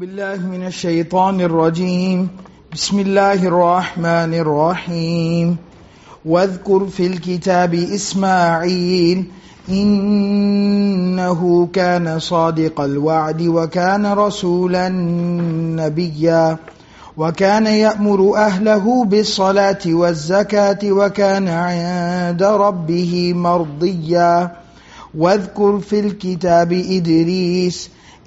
بالله من الشيطان الرجيم. بسم الله الرحمن الرحيم. واذكر في الكتاب إسماعيل إنه كان صادق الوعد وكان رسولا نبيا وكان يأمر أهله بالصلاة والزكاة وكان عند ربه مرضيا. واذكر في الكتاب إدريس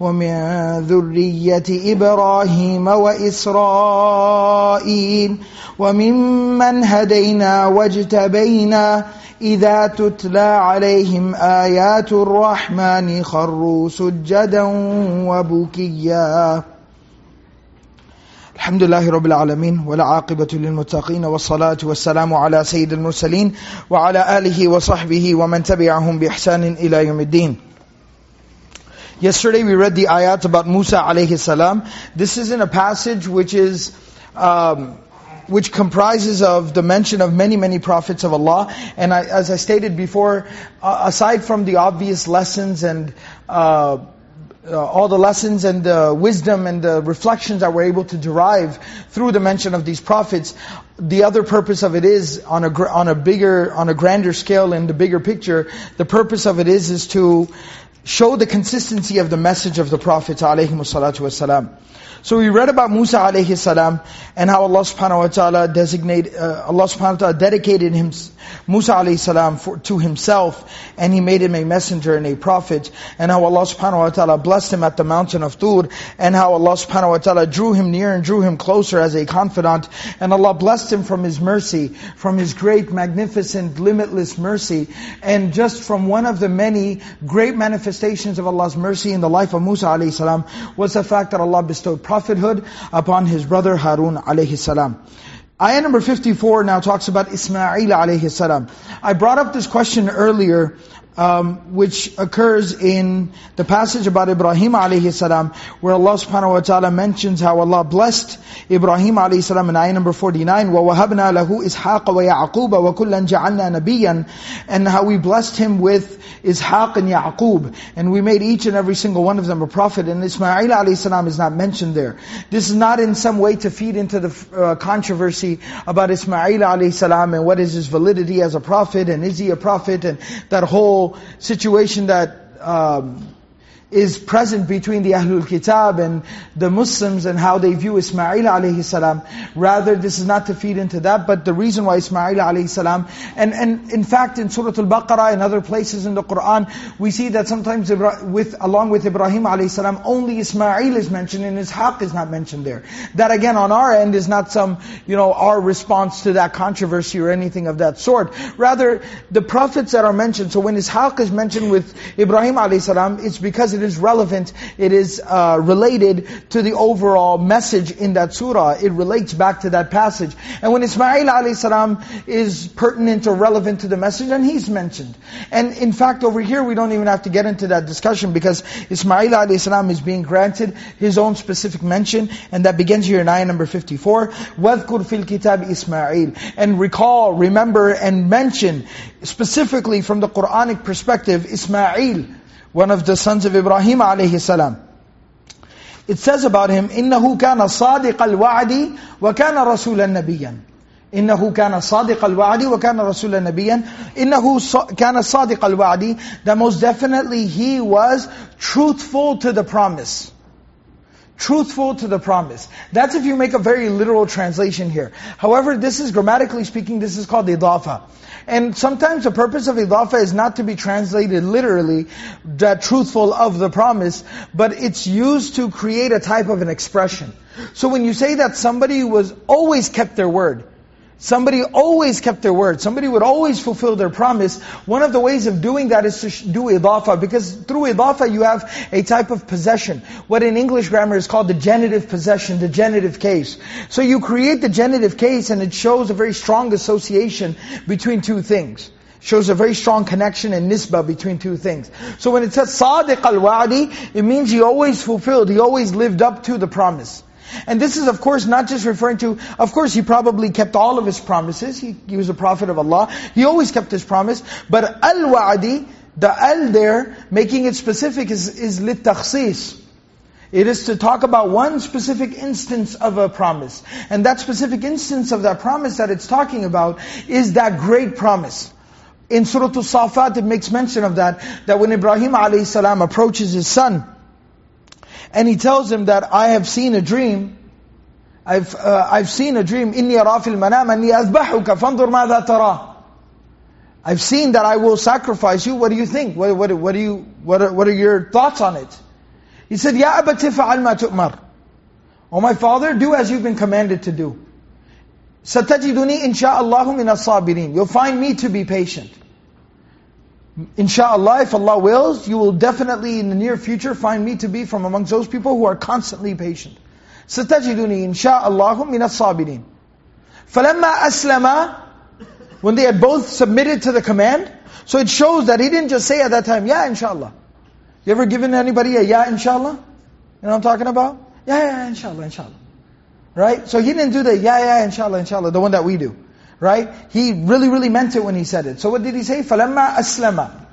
ومن ذرية إبراهيم وإسرائيل وممن هدينا واجتبينا إذا تتلى عليهم آيات الرحمن خروا سجدا وبكيا. الحمد لله رب العالمين والعاقبة للمتقين والصلاة والسلام على سيد المرسلين وعلى آله وصحبه ومن تبعهم بإحسان إلى يوم الدين. Yesterday we read the ayat about Musa alayhi salam. This is in a passage which is, um, which comprises of the mention of many, many prophets of Allah. And I, as I stated before, uh, aside from the obvious lessons and uh, uh, all the lessons and the wisdom and the reflections that we're able to derive through the mention of these prophets, the other purpose of it is on a on a bigger on a grander scale in the bigger picture. The purpose of it is is to show the consistency of the message of the Prophet wasalam. So we read about Musa alayhi salam and how Allah subhanahu wa ta'ala designate, uh, Allah subhanahu wa ta'ala dedicated him, Musa alayhi salam for, to himself and he made him a messenger and a prophet and how Allah subhanahu wa ta'ala blessed him at the mountain of Tur and how Allah subhanahu wa ta'ala drew him near and drew him closer as a confidant and Allah blessed him from His mercy, from His great, magnificent, limitless mercy and just from one of the many great manifestations of Allah's mercy in the life of Musa alayhi salam was the fact that Allah bestowed prophethood upon his brother Harun alayhi salam. Ayah number 54 now talks about Ismail alayhi salam. I brought up this question earlier, um, which occurs in the passage about Ibrahim alayhi salam, where Allah subhanahu wa ta'ala mentions how Allah blessed Ibrahim alayhi salam in ayah number 49, وَوَهَبْنَا لَهُ إِسْحَاقَ وَيَعْقُوبَ وَكُلًّا جَعَلْنَا نَبِيًّا And how we blessed him with Ishaq and Yaqub, and we made each and every single one of them a prophet, and Ismail alayhi salam is not mentioned there. This is not in some way to feed into the uh, controversy about Ismail alayhi salam and what is his validity as a prophet, and is he a prophet, and that whole situation that um, is present between the Ahlul Kitab and the Muslims and how they view Ismail alayhi salam. Rather, this is not to feed into that, but the reason why Ismail alayhi salam, and, and in fact in Surah Al-Baqarah and other places in the Quran, we see that sometimes with along with Ibrahim alayhi salam, only Ismail is mentioned and Ishaq is not mentioned there. That again on our end is not some, you know, our response to that controversy or anything of that sort. Rather, the prophets that are mentioned, so when Ishaq is mentioned with Ibrahim alayhi salam, it's because it is relevant, it is uh, related to the overall message in that surah. It relates back to that passage. And when Ismail alayhi salam is pertinent or relevant to the message, then he's mentioned. And in fact, over here, we don't even have to get into that discussion because Ismail alayhi salam is being granted his own specific mention, and that begins here in ayah number 54. وَذْكُرْ فِي الْكِتَابِ Ismail. And recall, remember, and mention, specifically from the Quranic perspective, Ismail, one of the sons of Ibrahim alayhi salam. It says about him, إِنَّهُ كَانَ صَادِقَ الْوَعْدِ وَكَانَ رَسُولًا نَبِيًّا إنه كان صادق الوعد وكان رسولا نبيا إنه ص- كان صادق الوعد that most definitely he was truthful to the promise truthful to the promise. That's if you make a very literal translation here. However, this is grammatically speaking, this is called idafa. And sometimes the purpose of idafa is not to be translated literally, that truthful of the promise, but it's used to create a type of an expression. So when you say that somebody was always kept their word, Somebody always kept their word. Somebody would always fulfill their promise. One of the ways of doing that is to do idafa, because through idafa you have a type of possession. What in English grammar is called the genitive possession, the genitive case. So you create the genitive case and it shows a very strong association between two things. Shows a very strong connection and nisbah between two things. So when it says sadiq al-wa'di, it means he always fulfilled, he always lived up to the promise. And this is of course not just referring to, of course he probably kept all of his promises, he, he was a prophet of Allah, he always kept his promise, but al-wa'di, the al there, making it specific is, is lit It is to talk about one specific instance of a promise. And that specific instance of that promise that it's talking about is that great promise. In Surah Al-Safat it makes mention of that, that when Ibrahim a.s. approaches his son, and he tells him that I have seen a dream. I've uh, I've seen a dream. إني أرى في المنام أني أذبحك فانظر ماذا ترى. I've seen that I will sacrifice you. What do you think? What, what, what do you what are, what are your thoughts on it? He said, يا أبت فعل ما تؤمر. Oh my father, do as you've been commanded to do. ستجدني إن شاء الله من الصابرين. You'll find me to be patient. Insha'Allah, if Allah wills, you will definitely in the near future find me to be from amongst those people who are constantly patient. ستجدني إن شاء الله من الصابرين. فلما أسلم when they had both submitted to the command, so it shows that he didn't just say at that time, yeah, inshallah. You ever given anybody a yeah, inshallah? You know what I'm talking about? Yeah, yeah, inshallah, inshallah. Right? So he didn't do the yeah, yeah, inshallah, inshallah, the one that we do. Right? He really, really meant it when he said it. So what did he say? فَلَمَّا أَسْلَمَ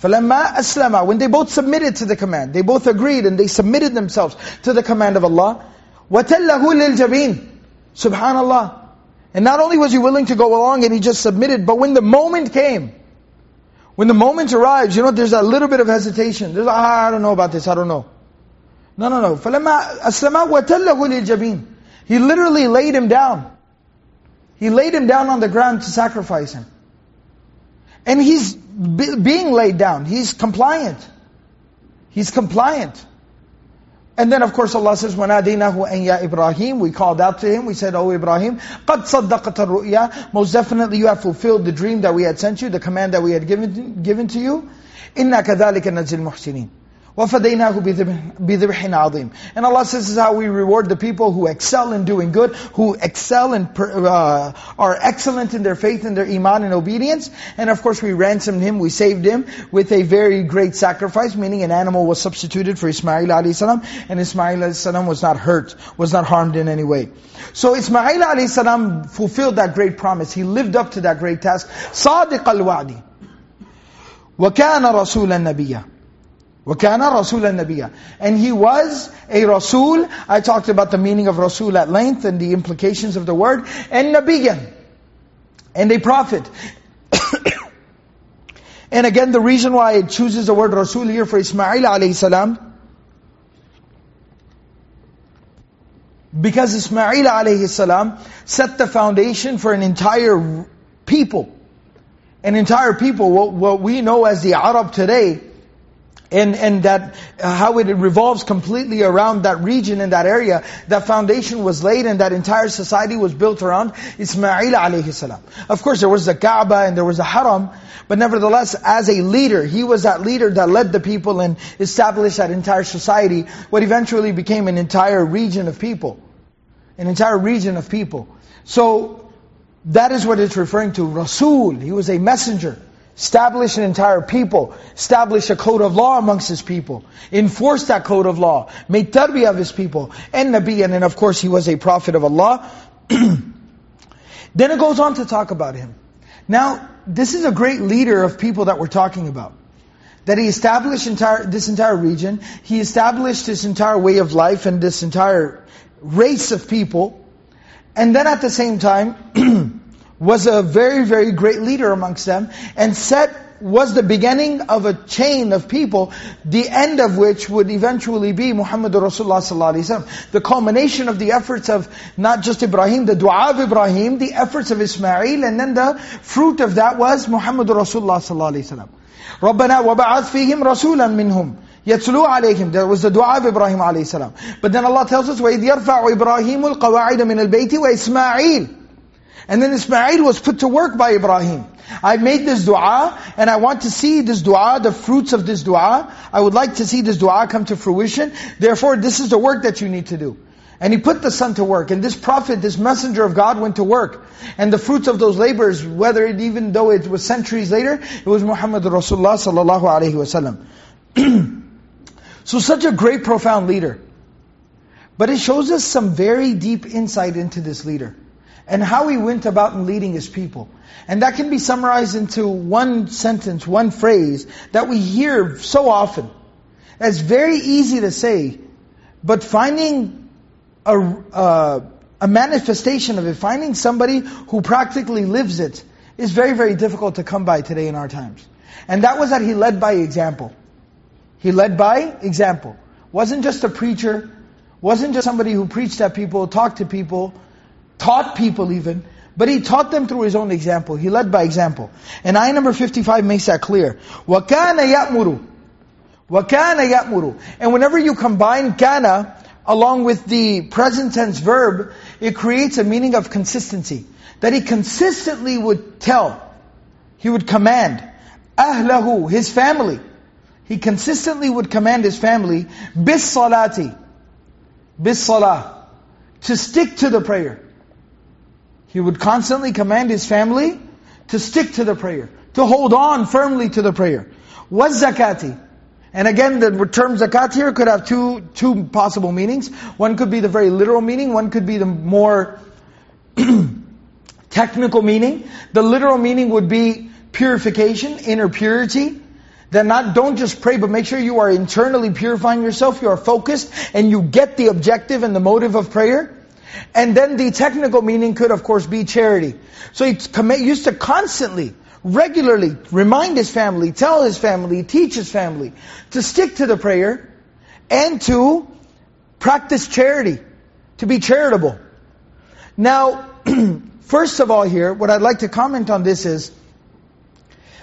فَلَمَّا أَسْلَمَ When they both submitted to the command, they both agreed and they submitted themselves to the command of Allah. وَتَلَّهُ لِلْجَبِينَ Subhanallah. And not only was he willing to go along and he just submitted, but when the moment came, when the moment arrives, you know, there's a little bit of hesitation. There's, ah, I don't know about this, I don't know. No, no, no. فَلَمَّا أَسْلَمَ وَتَلَّهُ لِلْجَبِينَ He literally laid him down. He laid him down on the ground to sacrifice him. And he's being laid down. He's compliant. He's compliant. And then of course Allah says, وَنَادِينَهُ أَنْ يَا Ibrahim. We called out to him, we said, Oh Ibrahim, قَدْ صَدَّقَتَ الرُّؤْيَا Most definitely you have fulfilled the dream that we had sent you, the command that we had given, given to you. إِنَّا كَذَلِكَ نَجْزِي الْمُحْسِنِينَ وَفَدَيْنَاهُ بِذِبْحٍ عَظِيمٍ And Allah says this is how we reward the people who excel in doing good, who excel and uh, are excellent in their faith and their iman and obedience. And of course we ransomed him, we saved him with a very great sacrifice, meaning an animal was substituted for Ismail a.s. and Ismail a.s. was not hurt, was not harmed in any way. So Ismail a.s. fulfilled that great promise. He lived up to that great task. صادق الوعد وكان رسولا نبيا وَكَانَ رَسُولًا نَبِيًّا And he was a Rasul. I talked about the meaning of Rasul at length and the implications of the word. And Nabiyyan. And a prophet. and again, the reason why it chooses the word Rasul here for Ismail alayhi salam, because Ismail alayhi salam set the foundation for an entire people. An entire people, what, what we know as the Arab today, and and that uh, how it revolves completely around that region and that area, that foundation was laid and that entire society was built around Ismail alayhi salam. Of course there was the Kaaba and there was the Haram, but nevertheless as a leader, he was that leader that led the people and established that entire society, what eventually became an entire region of people. An entire region of people. So that is what it's referring to, Rasul, he was a messenger establish an entire people, establish a code of law amongst his people, enforce that code of law, Make tarbiyah of his people, and Nabi, and then of course he was a prophet of Allah. then it goes on to talk about him. Now, this is a great leader of people that we're talking about. That he established entire, this entire region, he established this entire way of life and this entire race of people, and then at the same time, was a very, very great leader amongst them and set was the beginning of a chain of people, the end of which would eventually be Muhammadur Rasulullah sallallahu alaihi wasallam. The culmination of the efforts of not just Ibrahim, the dua of Ibrahim, the efforts of Ismail, and then the fruit of that was Muhammadur Rasulullah sallallahu alaihi wasallam. رَبَّنَا وَبَعَثْ فِيهِمْ رَسُولًا مِّنْهُمْ يَتْلُو عَلَيْهِمْ That was the dua of Ibrahim alayhi salam. But then Allah tells us, وَإِذْ يَرْفَعُ إِبْرَاهِيمُ الْقَوَاعِدَ مِنَ الْبَيْتِ وَإِسْمَاعِيلُ and then Ismail was put to work by Ibrahim. I made this dua, and I want to see this dua, the fruits of this dua. I would like to see this dua come to fruition. Therefore, this is the work that you need to do. And he put the son to work. And this prophet, this messenger of God went to work. And the fruits of those labors, whether it, even though it was centuries later, it was Muhammad Rasulullah sallallahu alaihi wasallam. so such a great, profound leader. But it shows us some very deep insight into this leader. And how he went about in leading his people. And that can be summarized into one sentence, one phrase that we hear so often. It's very easy to say, but finding a, a manifestation of it, finding somebody who practically lives it, is very, very difficult to come by today in our times. And that was that he led by example. He led by example. Wasn't just a preacher, wasn't just somebody who preached at people, talked to people, taught people even, but he taught them through his own example. He led by example. And ayah number 55 makes that clear. وَكَانَ يَأْمُرُ وَكَانَ يَأْمُرُ And whenever you combine kana along with the present tense verb, it creates a meaning of consistency. That he consistently would tell, he would command, ahlahu, his family. He consistently would command his family, bis salati, bis salah, to stick to the prayer. He would constantly command his family to stick to the prayer, to hold on firmly to the prayer. Was zakati. And again, the term zakat here could have two, two possible meanings. One could be the very literal meaning, one could be the more technical meaning. The literal meaning would be purification, inner purity. Then not, don't just pray, but make sure you are internally purifying yourself, you are focused, and you get the objective and the motive of prayer. And then the technical meaning could, of course, be charity. So he used to constantly, regularly remind his family, tell his family, teach his family to stick to the prayer and to practice charity, to be charitable. Now, first of all here, what I'd like to comment on this is,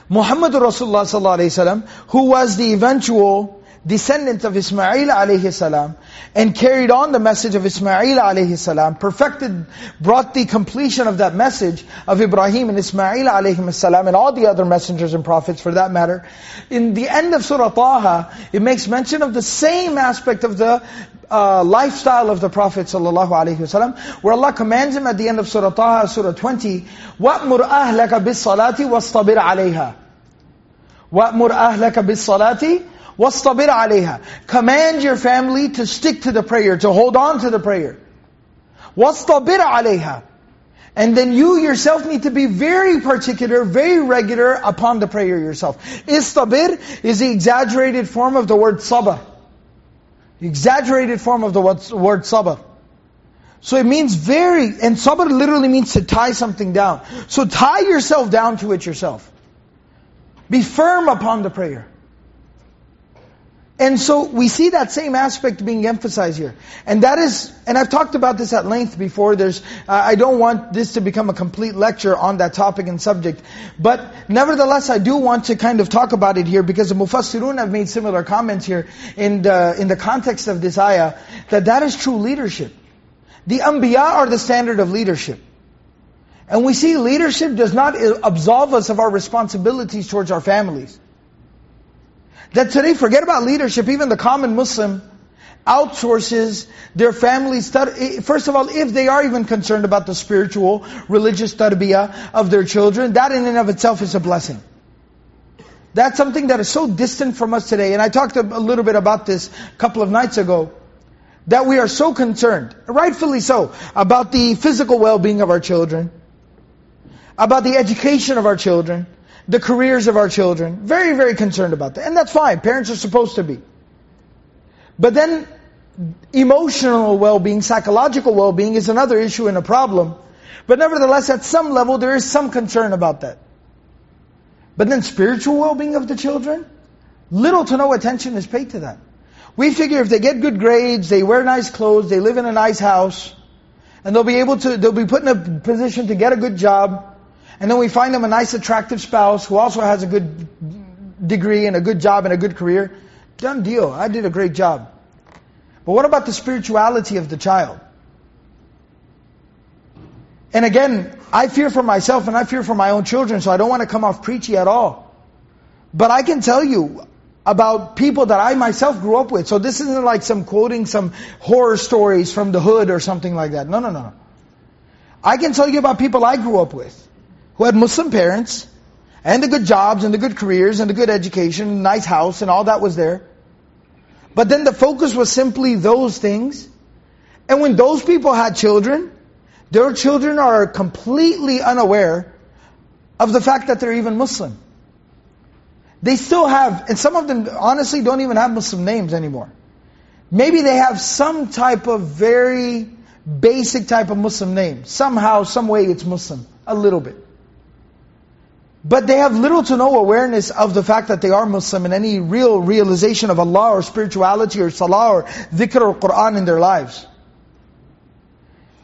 Muhammad Rasulullah sallallahu alaihi wasallam, who was the eventual descendant of Ismail alayhi salam, and carried on the message of Ismail alayhi salam, perfected, brought the completion of that message of Ibrahim and Ismail alayhi salam, and all the other messengers and prophets for that matter. In the end of Surah Taha, it makes mention of the same aspect of the uh, lifestyle of the Prophet sallallahu alaihi wasallam, where Allah commands him at the end of Surah Taha, Surah 20, وَأْمُرْ أَهْلَكَ بِالصَّلَاةِ وَاصْطَبِرْ عَلَيْهَا وَأْمُرْ أَهْلَكَ بِالصَّلَاةِ وَاصْطَبِرْ عَلَيْهَا Command your family to stick to the prayer, to hold on to the prayer. وَاصْطَبِرْ عَلَيْهَا And then you yourself need to be very particular, very regular upon the prayer yourself. Istabir is the exaggerated form of the word sabr. The exaggerated form of the word sabr. So it means very, and sabr literally means to tie something down. So tie yourself down to it yourself. Be firm upon the prayer. And so we see that same aspect being emphasized here. And that is, and I've talked about this at length before, there's, uh, I don't want this to become a complete lecture on that topic and subject. But nevertheless, I do want to kind of talk about it here because the Mufassirun have made similar comments here in the, in the context of this ayah, that that is true leadership. The Anbiya are the standard of leadership. And we see leadership does not absolve us of our responsibilities towards our families. That today, forget about leadership, even the common Muslim outsources their family study. Eh, first of all, if they are even concerned about the spiritual, religious tarbiyah of their children, that in and of itself is a blessing. That's something that is so distant from us today. And I talked a little bit about this a couple of nights ago. That we are so concerned, rightfully so, about the physical well-being of our children, about the education of our children, the careers of our children. Very, very concerned about that. And that's fine. Parents are supposed to be. But then, emotional well-being, psychological well-being is another issue and a problem. But nevertheless, at some level, there is some concern about that. But then spiritual well-being of the children, little to no attention is paid to that. We figure if they get good grades, they wear nice clothes, they live in a nice house, and they'll be able to, they'll be put in a position to get a good job, and then we find them a nice attractive spouse who also has a good degree and a good job and a good career. Done deal. I did a great job. But what about the spirituality of the child? And again, I fear for myself and I fear for my own children, so I don't want to come off preachy at all. But I can tell you about people that I myself grew up with. So this isn't like some quoting some horror stories from the hood or something like that. No, no, no. I can tell you about people I grew up with who had Muslim parents and the good jobs and the good careers and the good education, and nice house and all that was there. But then the focus was simply those things. And when those people had children, their children are completely unaware of the fact that they're even Muslim. They still have, and some of them honestly don't even have Muslim names anymore. Maybe they have some type of very basic type of Muslim name. Somehow, some way it's Muslim. A little bit. But they have little to no awareness of the fact that they are Muslim and any real realization of Allah or spirituality or salah or dhikr or Qur'an in their lives.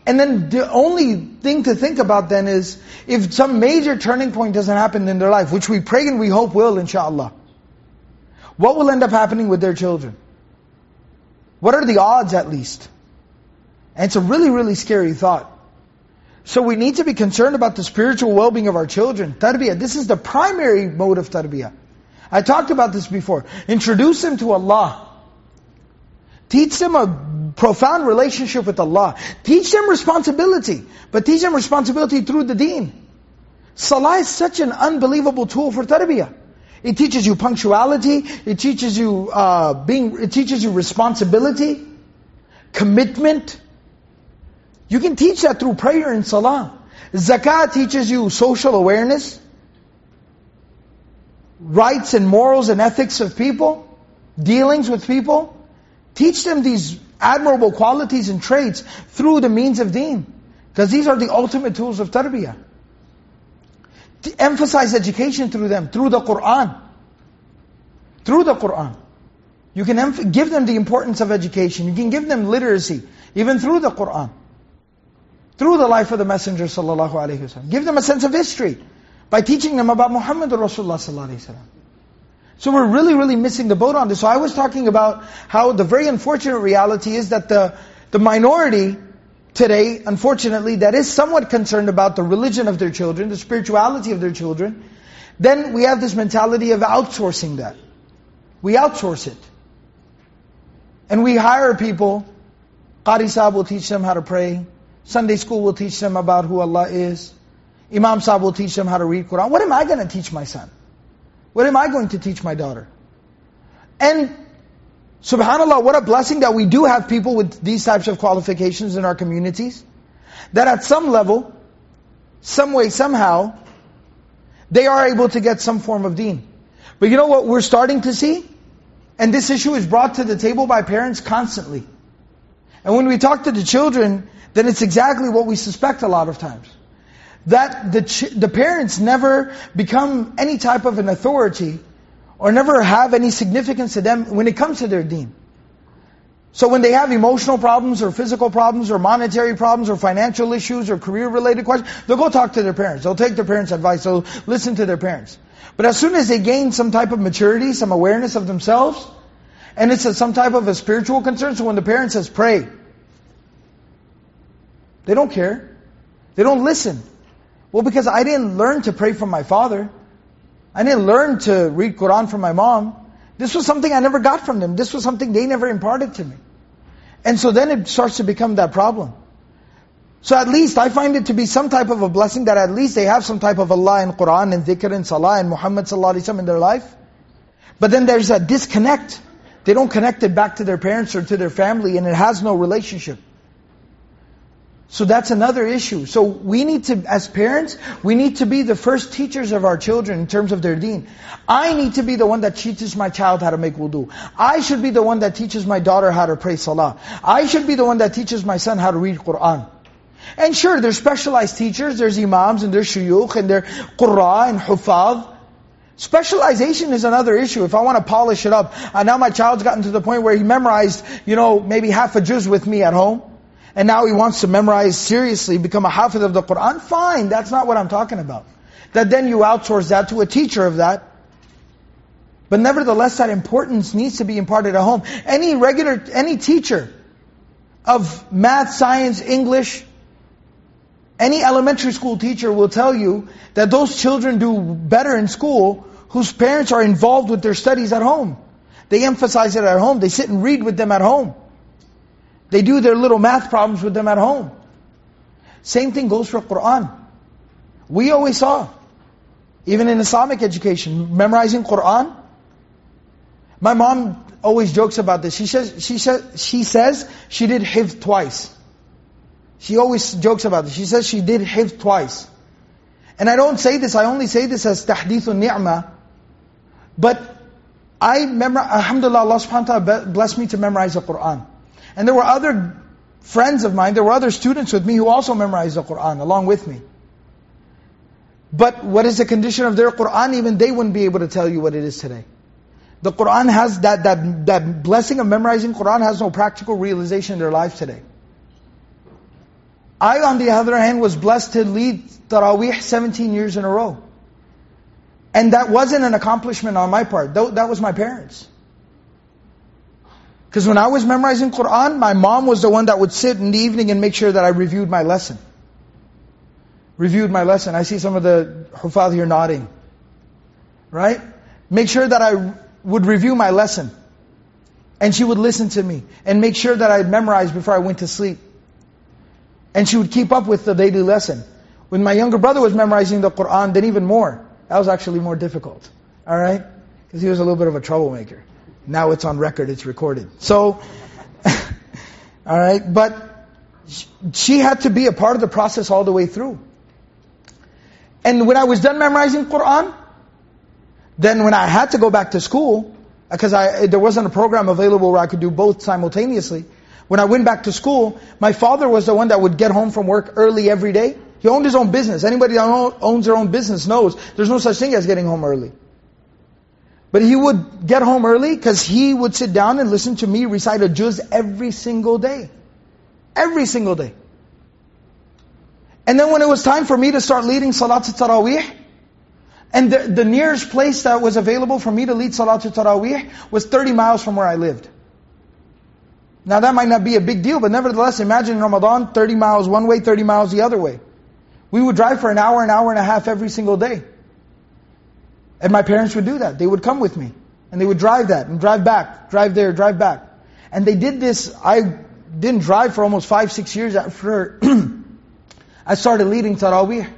And then the only thing to think about then is, if some major turning point doesn't happen in their life, which we pray and we hope will, inshallah, what will end up happening with their children? What are the odds at least? And it's a really, really scary thought. So we need to be concerned about the spiritual well-being of our children. Tarbiyah, this is the primary mode of tarbiyah. I talked about this before. Introduce them to Allah. Teach them a profound relationship with Allah. Teach them responsibility, but teach them responsibility through the deen. Salah is such an unbelievable tool for tarbiyah. It teaches you punctuality, it teaches you uh, being, it teaches you responsibility, commitment, you can teach that through prayer and salah. Zakah teaches you social awareness, rights and morals and ethics of people, dealings with people. Teach them these admirable qualities and traits through the means of deen. Because these are the ultimate tools of tarbiyah. To emphasize education through them, through the Qur'an. Through the Qur'an. You can give them the importance of education. You can give them literacy, even through the Qur'an through the life of the Messenger sallallahu alaihi wasallam. Give them a sense of history by teaching them about Muhammad Rasulullah sallallahu alaihi wasallam. So we're really, really missing the boat on this. So I was talking about how the very unfortunate reality is that the, the minority today, unfortunately, that is somewhat concerned about the religion of their children, the spirituality of their children, then we have this mentality of outsourcing that. We outsource it. And we hire people, Qari Sahib will teach them how to pray, Sunday school will teach them about who Allah is. Imam Sahib will teach them how to read Quran. What am I going to teach my son? What am I going to teach my daughter? And subhanAllah, what a blessing that we do have people with these types of qualifications in our communities. That at some level, some way, somehow, they are able to get some form of deen. But you know what we're starting to see? And this issue is brought to the table by parents constantly. And when we talk to the children, then it's exactly what we suspect a lot of times. That the, the parents never become any type of an authority or never have any significance to them when it comes to their deen. So when they have emotional problems or physical problems or monetary problems or financial issues or career related questions, they'll go talk to their parents. They'll take their parents' advice. They'll listen to their parents. But as soon as they gain some type of maturity, some awareness of themselves, and it's a, some type of a spiritual concern, so when the parent says pray, they don't care. They don't listen. Well, because I didn't learn to pray from my father. I didn't learn to read Quran from my mom. This was something I never got from them. This was something they never imparted to me. And so then it starts to become that problem. So at least I find it to be some type of a blessing that at least they have some type of Allah and Quran and dhikr and salah and Muhammad sallallahu alaihi wasallam in their life. But then there's a disconnect. They don't connect it back to their parents or to their family and it has no relationship. So that's another issue. So we need to, as parents, we need to be the first teachers of our children in terms of their deen. I need to be the one that teaches my child how to make wudu. I should be the one that teaches my daughter how to pray salah. I should be the one that teaches my son how to read Qur'an. And sure, there's specialized teachers, there's imams and there's shuyukh and there's qurra and hufaz. Specialization is another issue. If I want to polish it up, and now my child's gotten to the point where he memorized, you know, maybe half a juz with me at home, and now he wants to memorize seriously, become a hafiz of the Qur'an, fine, that's not what I'm talking about. That then you outsource that to a teacher of that. But nevertheless, that importance needs to be imparted at home. Any regular, any teacher of math, science, English, any elementary school teacher will tell you that those children do better in school whose parents are involved with their studies at home. They emphasize it at home. They sit and read with them at home. They do their little math problems with them at home. Same thing goes for Qur'an. We always saw, even in Islamic education, memorizing Qur'an. My mom always jokes about this. She says she says she says she did hifz twice. She always jokes about this. She says she did hifz twice. And I don't say this, I only say this as tahdithun ni'mah. But I remember, alhamdulillah, Allah subhanahu wa ta'ala blessed me to memorize the Qur'an. And there were other friends of mine, there were other students with me who also memorized the Qur'an along with me. But what is the condition of their Qur'an? Even they wouldn't be able to tell you what it is today. The Qur'an has that, that, that blessing of memorizing Qur'an has no practical realization in their life today. I, on the other hand, was blessed to lead Taraweeh 17 years in a row. And that wasn't an accomplishment on my part. That was my parents. Because when I was memorizing Qur'an, my mom was the one that would sit in the evening and make sure that I reviewed my lesson. Reviewed my lesson. I see some of the hufad here nodding. Right? Make sure that I would review my lesson. And she would listen to me. And make sure that I had memorized before I went to sleep. And she would keep up with the daily lesson. When my younger brother was memorizing the Qur'an, then even more. That was actually more difficult. Alright? Because he was a little bit of a troublemaker. Now it's on record, it's recorded. So, alright, but she had to be a part of the process all the way through. And when I was done memorizing Qur'an, then when I had to go back to school, because I, there wasn't a program available where I could do both simultaneously, when I went back to school, my father was the one that would get home from work early every day. He owned his own business. Anybody that owns their own business knows there's no such thing as getting home early. But he would get home early because he would sit down and listen to me recite a juz every single day. Every single day. And then when it was time for me to start leading Salat al-Taraweeh, and the, the nearest place that was available for me to lead Salat al-Taraweeh was 30 miles from where I lived. Now that might not be a big deal, but nevertheless, imagine Ramadan, 30 miles one way, 30 miles the other way. We would drive for an hour, an hour and a half every single day. And my parents would do that. They would come with me. And they would drive that and drive back, drive there, drive back. And they did this, I didn't drive for almost five, six years after I started leading Taraweeh.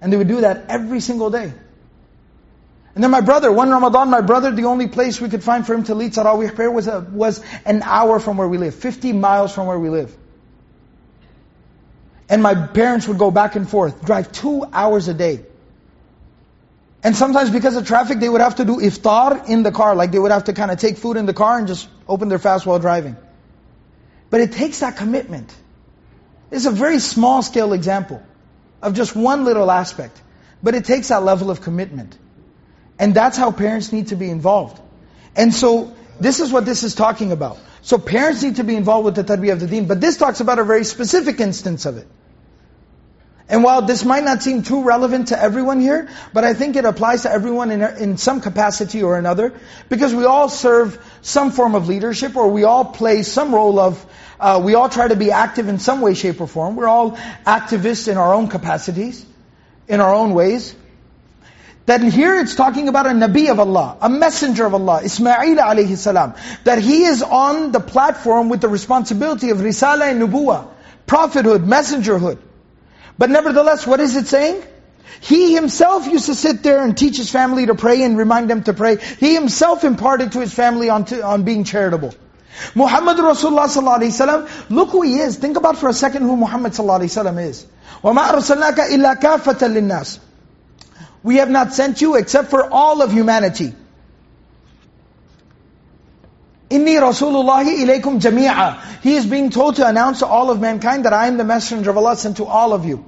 And they would do that every single day. And then my brother, one Ramadan, my brother, the only place we could find for him to lead Taraweeh prayer was, a, was an hour from where we live, 50 miles from where we live. And my parents would go back and forth, drive two hours a day. And sometimes because of traffic, they would have to do iftar in the car, like they would have to kind of take food in the car and just open their fast while driving. But it takes that commitment. It's a very small scale example of just one little aspect. But it takes that level of commitment. And that's how parents need to be involved. And so, this is what this is talking about. So parents need to be involved with the tarbiyah of the deen. But this talks about a very specific instance of it. And while this might not seem too relevant to everyone here, but I think it applies to everyone in, in some capacity or another, because we all serve some form of leadership, or we all play some role of, uh, we all try to be active in some way, shape, or form. We're all activists in our own capacities, in our own ways. That here it's talking about a Nabi of Allah, a messenger of Allah, Ismail alayhi salam. That he is on the platform with the responsibility of Risala and Nubuwa, prophethood, messengerhood. But nevertheless, what is it saying? He himself used to sit there and teach his family to pray and remind them to pray. He himself imparted to his family on, to, on being charitable. Muhammad Rasulullah sallallahu alaihi wasallam, look who he is. Think about for a second who Muhammad sallallahu alaihi wasallam is. وَمَا أَرْسَلْنَاكَ إِلَّا كَافَةً لِلنَّاسِ We have not sent you except for all of humanity. Inni Rasulullahi ilaykum jami'a. He is being told to announce to all of mankind that I am the messenger of Allah sent to all of you.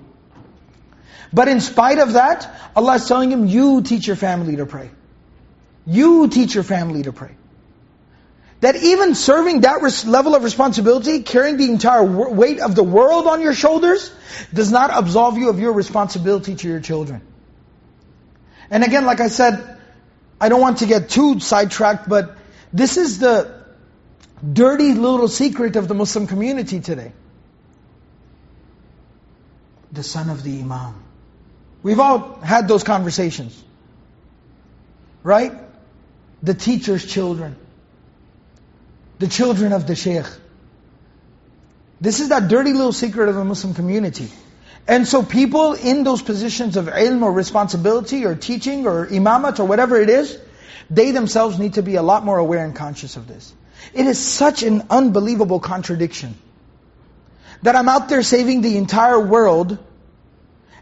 But in spite of that, Allah is telling him, you teach your family to pray. You teach your family to pray. That even serving that level of responsibility, carrying the entire weight of the world on your shoulders, does not absolve you of your responsibility to your children. And again, like I said, I don't want to get too sidetracked, but this is the dirty little secret of the Muslim community today. The son of the Imam. We've all had those conversations. Right? The teacher's children. The children of the sheikh. This is that dirty little secret of the Muslim community. And so people in those positions of ilm or responsibility or teaching or imamat or whatever it is, they themselves need to be a lot more aware and conscious of this. It is such an unbelievable contradiction that I'm out there saving the entire world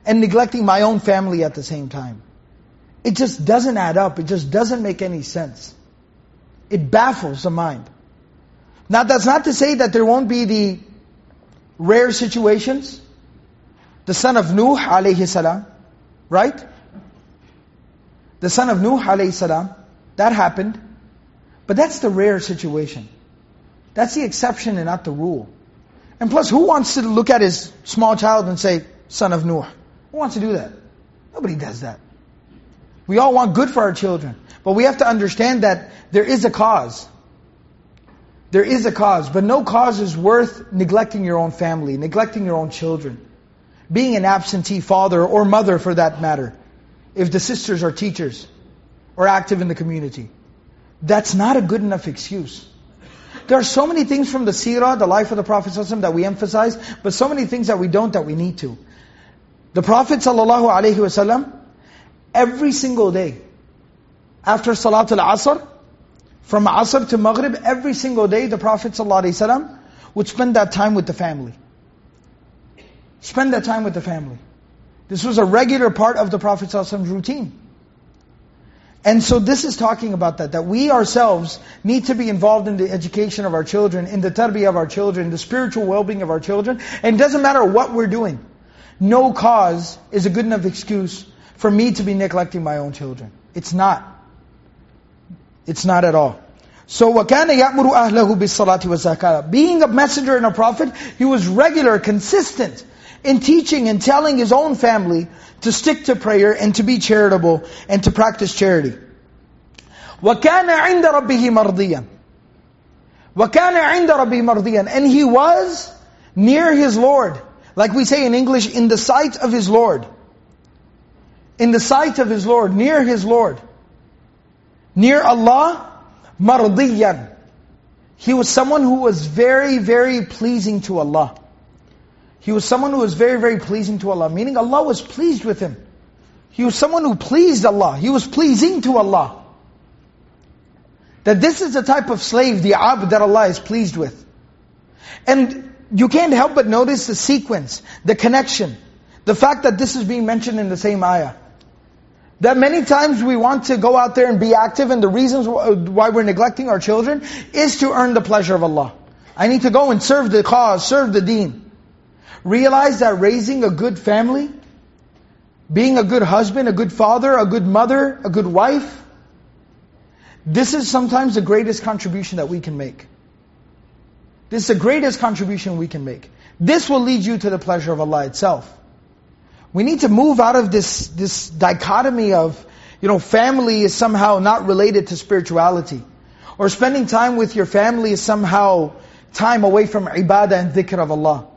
and neglecting my own family at the same time. It just doesn't add up. It just doesn't make any sense. It baffles the mind. Now that's not to say that there won't be the rare situations. The son of Nuh alayhi salam, right? The son of Nuh alayhi that happened. But that's the rare situation. That's the exception and not the rule. And plus, who wants to look at his small child and say, son of Nuh? Who wants to do that? Nobody does that. We all want good for our children. But we have to understand that there is a cause. There is a cause, but no cause is worth neglecting your own family, neglecting your own children. Being an absentee father or mother for that matter, if the sisters are teachers or active in the community. That's not a good enough excuse. There are so many things from the seerah, the life of the Prophet ﷺ that we emphasize, but so many things that we don't that we need to. The Prophet ﷺ, every single day, after Salatul Asr, from Asr to Maghrib, every single day, the Prophet ﷺ would spend that time with the family. Spend that time with the family. This was a regular part of the Prophet ﷺ's routine. And so this is talking about that, that we ourselves need to be involved in the education of our children, in the tarbiyah of our children, the spiritual well-being of our children. And it doesn't matter what we're doing. No cause is a good enough excuse for me to be neglecting my own children. It's not. It's not at all. So وَكَانَ يَأْمُرُ أَهْلَهُ بِالصَّلَاةِ وَالزَّكَاةِ Being a messenger and a prophet, he was regular, consistent in teaching and telling his own family to stick to prayer and to be charitable and to practice charity. وَكَانَ عِنْدَ رَبِّهِ مَرْضِيًا وَكَانَ عِنْدَ رَبِّهِ مَرْضِيًا And he was near his Lord. Like we say in English, in the sight of his Lord. In the sight of his Lord, near his Lord. Near Allah, mardiyan. He was someone who was very, very pleasing to Allah. He was someone who was very, very pleasing to Allah. Meaning Allah was pleased with him. He was someone who pleased Allah. He was pleasing to Allah. That this is the type of slave, the abd that Allah is pleased with. And you can't help but notice the sequence, the connection. The fact that this is being mentioned in the same ayah. That many times we want to go out there and be active and the reasons why we're neglecting our children is to earn the pleasure of Allah. I need to go and serve the cause, serve the deen. Realize that raising a good family, being a good husband, a good father, a good mother, a good wife, this is sometimes the greatest contribution that we can make. This is the greatest contribution we can make. This will lead you to the pleasure of Allah itself. We need to move out of this, this dichotomy of, you know, family is somehow not related to spirituality. Or spending time with your family is somehow time away from ibadah and dhikr of Allah.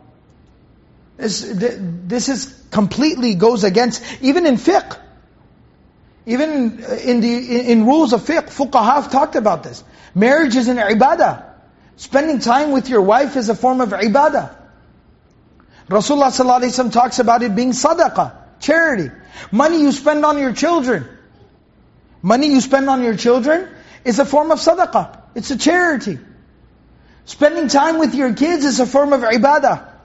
This, this is completely goes against, even in fiqh. Even in, the in rules of fiqh, fuqaha have talked about this. Marriage is an ibadah. Spending time with your wife is a form of ibadah. Rasulullah ﷺ talks about it being sadaqah, charity. Money you spend on your children. Money you spend on your children is a form of sadaqah. It's a charity. Spending time with your kids is a form of ibadah.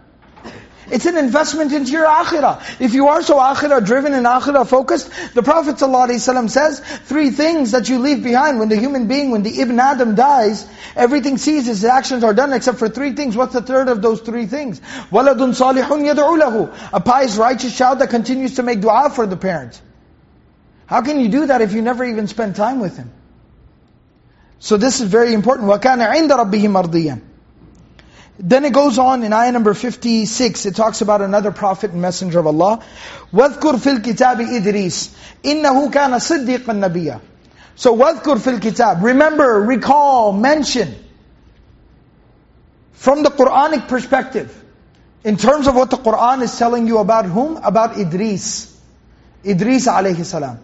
It's an investment into your akhirah. If you are so akhirah driven and akhirah focused, the Prophet ﷺ says, three things that you leave behind when the human being, when the Ibn Adam dies, everything ceases, his actions are done except for three things. What's the third of those three things? وَلَدٌ صَالِحٌ يَدْعُو لَهُ A pious righteous child that continues to make dua for the parent. How can you do that if you never even spend time with him? So this is very important. وَكَانَ عِنْدَ رَبِّهِ مَرْضِيًا Then it goes on in ayah number 56, it talks about another prophet and messenger of Allah. وَاذْكُرْ فِي الْكِتَابِ إِدْرِيسِ إِنَّهُ كَانَ صِدِّقًا نَبِيًّا So وَاذْكُرْ فِي الْكِتَابِ Remember, recall, mention. From the Quranic perspective, in terms of what the Quran is telling you about whom? About Idris. Idris alayhi salam.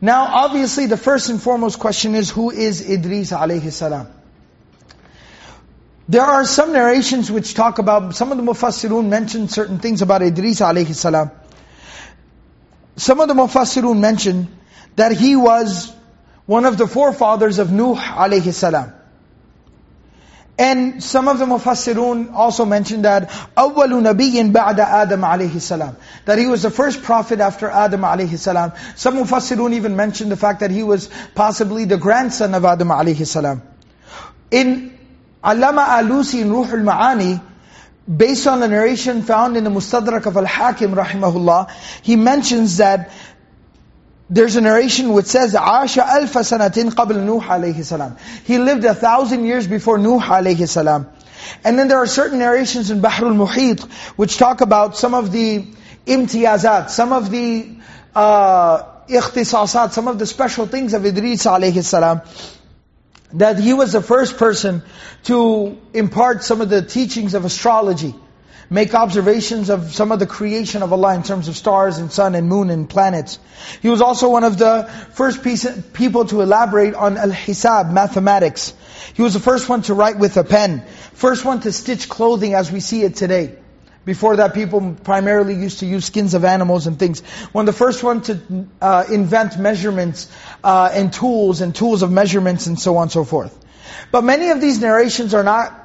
Now obviously the first and foremost question is, who is Idris alayhi salam? There are some narrations which talk about, some of the Mufassirun mention certain things about Idris alayhi salam. Some of the Mufassirun mention that he was one of the forefathers of Nuh alayhi salam. And some of the Mufassirun also mentioned that أَوَّلُ نَبِيٍّ بَعْدَ آدَمَ عَلَيْهِ السَّلَامِ That he was the first prophet after Adam alayhi salam. Some Mufassirun even mentioned the fact that he was possibly the grandson of Adam alayhi salam. In Allama Alusi in Ruhul Ma'ani, based on the narration found in the Mustadrak of Al-Hakim rahimahullah, he mentions that there's a narration which says, Asha alfa sanatin qabl Nuh alayhi salam. He lived a thousand years before Nuh alayhi salam. And then there are certain narrations in Bahrul Muhit which talk about some of the imtiyazat, some of the uh, some of the special things of Idris alayhi salam. That he was the first person to impart some of the teachings of astrology make observations of some of the creation of Allah in terms of stars and sun and moon and planets. He was also one of the first piece, people to elaborate on al-hisab, mathematics. He was the first one to write with a pen. First one to stitch clothing as we see it today. Before that, people primarily used to use skins of animals and things. One of the first one to uh, invent measurements uh, and tools and tools of measurements and so on and so forth. But many of these narrations are not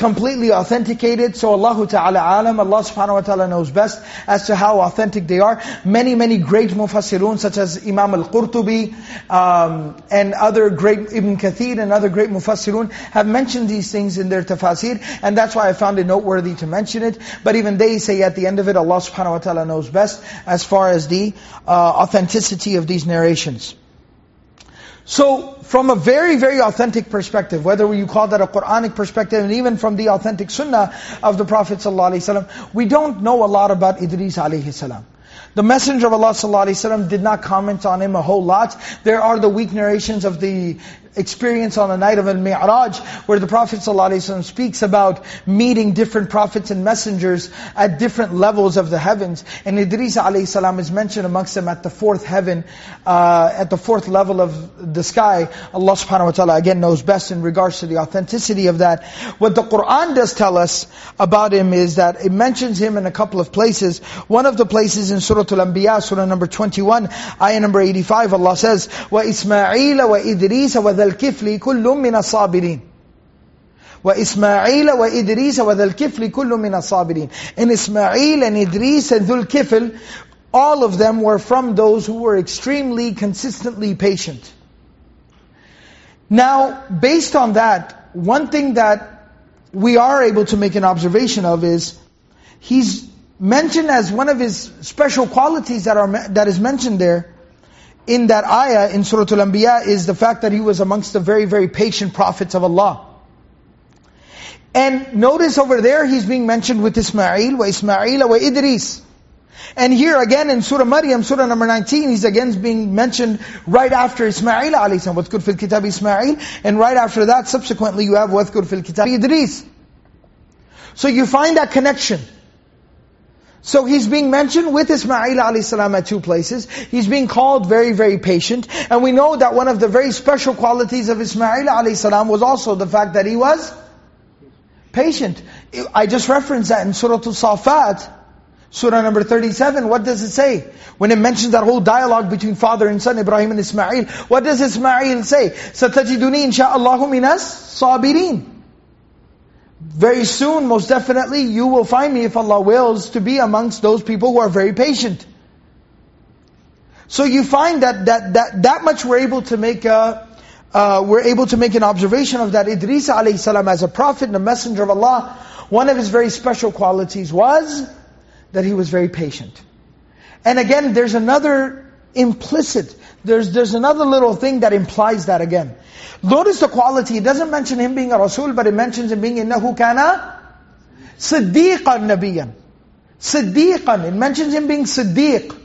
completely authenticated. So Allah Ta'ala alam, Allah subhanahu wa ta'ala knows best as to how authentic they are. Many, many great mufassirun such as Imam al-Qurtubi um, and other great, Ibn Kathir and other great mufassirun have mentioned these things in their tafasir and that's why I found it noteworthy to mention it. But even they say at the end of it, Allah subhanahu wa ta'ala knows best as far as the uh, authenticity of these narrations. So, from a very, very authentic perspective, whether you call that a Quranic perspective, and even from the authentic sunnah of the Prophet ﷺ, we don't know a lot about Idris alayhi salam. The Messenger of Allah ﷺ did not comment on him a whole lot. There are the weak narrations of the experience on the night of Al-Mi'raj, where the Prophet ﷺ speaks about meeting different prophets and messengers at different levels of the heavens. And Idris ﷺ is mentioned amongst them at the fourth heaven, uh, at the fourth level of the sky. Allah subhanahu wa ta'ala again knows best in regards to the authenticity of that. What the Qur'an does tell us about him is that it mentions him in a couple of places. One of the places in Surah Al-Anbiya, Surah number 21, ayah number 85, Allah says, وَإِسْمَاعِيلَ وَإِدْرِيسَ وَذَا الكفل كل من الصابرين وإسماعيل وإدريس وذا الكفل كل من الصابرين and Ismail and Idris and Dhul Kifl all of them were from those who were extremely consistently patient now based on that one thing that we are able to make an observation of is he's mentioned as one of his special qualities that are that is mentioned there in that ayah in Surah Al-Anbiya is the fact that he was amongst the very, very patient prophets of Allah. And notice over there, he's being mentioned with Ismail, wa Ismail, wa Idris. And here again in Surah Maryam, Surah number 19, he's again being mentioned right after Ismail alayhi with Wathkur fil kitab Ismail. And right after that, subsequently you have Wathkur fil kitab Idris. So you find that connection. So he's being mentioned with Ismail alayhi salam at two places. He's being called very, very patient. And we know that one of the very special qualities of Ismail alayhi salam was also the fact that he was patient. I just referenced that in Surah Al-Safat, Surah number 37, what does it say? When it mentions that whole dialogue between father and son, Ibrahim and Ismail, what does Ismail say? سَتَجِدُنِي إِنْ شَاءَ اللَّهُ مِنَ الصَّابِرِينَ very soon, most definitely, you will find me, if Allah wills, to be amongst those people who are very patient. So you find that that that that much we're able to make a uh, we're able to make an observation of that Idris alayhi salam as a prophet and a messenger of Allah. One of his very special qualities was that he was very patient. And again, there's another implicit, there's, there's another little thing that implies that again. Notice the quality. It doesn't mention him being a Rasul, but it mentions him being إِنَّهُ كَانَ صِدِّيقًا نَبِيًّا Siddiqan. It mentions him being Siddiq.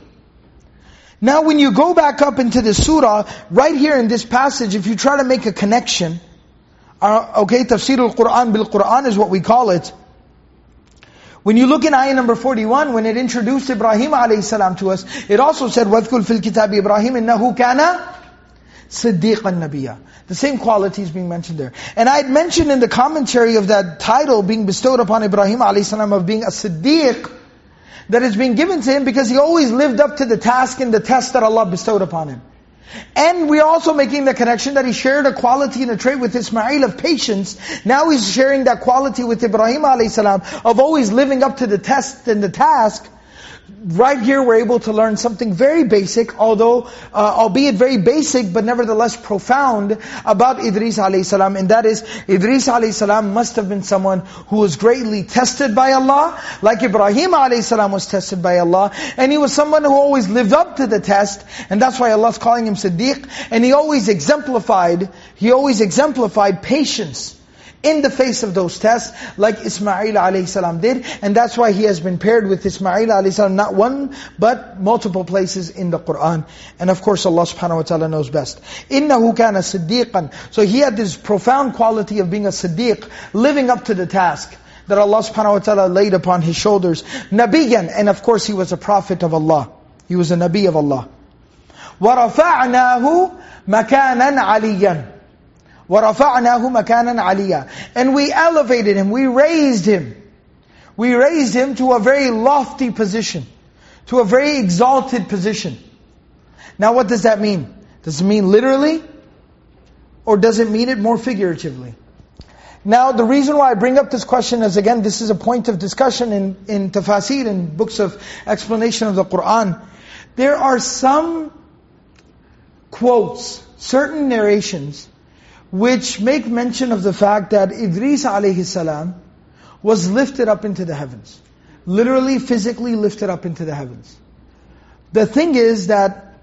Now when you go back up into the surah, right here in this passage, if you try to make a connection, uh, okay, tafsir al-Quran bil-Quran is what we call it. When you look in ayah number 41, when it introduced Ibrahim alayhi to us, it also said, وَذْكُلْ فِي الْكِتَابِ إِبْرَاهِيمَ إِنَّهُ كَانَ صِدِّيقًا نَبِيًّا The same qualities being mentioned there. And I had mentioned in the commentary of that title being bestowed upon Ibrahim alayhi of being a Siddiq, that is being given to him because he always lived up to the task and the test that Allah bestowed upon him. And we're also making the connection that he shared a quality and a trait with Ismail of patience. Now he's sharing that quality with Ibrahim a.s. of always living up to the test and the task right here we're able to learn something very basic, although, uh, albeit very basic, but nevertheless profound about Idris a.s. And that is, Idris a.s. must have been someone who was greatly tested by Allah, like Ibrahim a.s. was tested by Allah. And he was someone who always lived up to the test, and that's why Allah's calling him Siddiq. And he always exemplified, he always exemplified patience in the face of those tests, like Ismail alayhi salam did. And that's why he has been paired with Ismail alayhi salam, not one, but multiple places in the Qur'an. And of course Allah subhanahu wa ta'ala knows best. إِنَّهُ كَانَ صِدِّيقًا So he had this profound quality of being a siddiq, living up to the task that Allah subhanahu wa ta'ala laid upon his shoulders. Nabiyan, and of course he was a prophet of Allah. He was a Nabi of Allah. وَرَفَعْنَاهُ مَكَانًا عَلِيًّا وَرَفَعْنَاهُ مَكَانًا عَلِيًّا And we elevated him, we raised him. We raised him to a very lofty position, to a very exalted position. Now what does that mean? Does it mean literally? Or does it mean it more figuratively? Now the reason why I bring up this question is again, this is a point of discussion in, in tafsir, in books of explanation of the Qur'an. There are some quotes, certain narrations, which make mention of the fact that Idris alayhi salam was lifted up into the heavens. Literally, physically lifted up into the heavens. The thing is that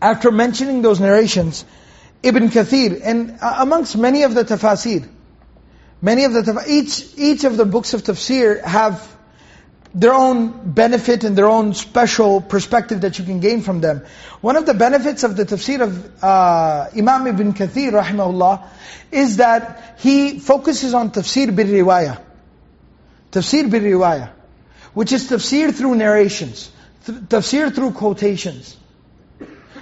after mentioning those narrations, Ibn Kathir, and amongst many of the tafsir, many of the each each of the books of tafsir have their own benefit and their own special perspective that you can gain from them. One of the benefits of the tafsir of uh, Imam Ibn Kathir rahimahullah is that he focuses on tafsir bil riwayah. Tafsir bil riwayah. Which is tafsir through narrations. Tafsir through quotations.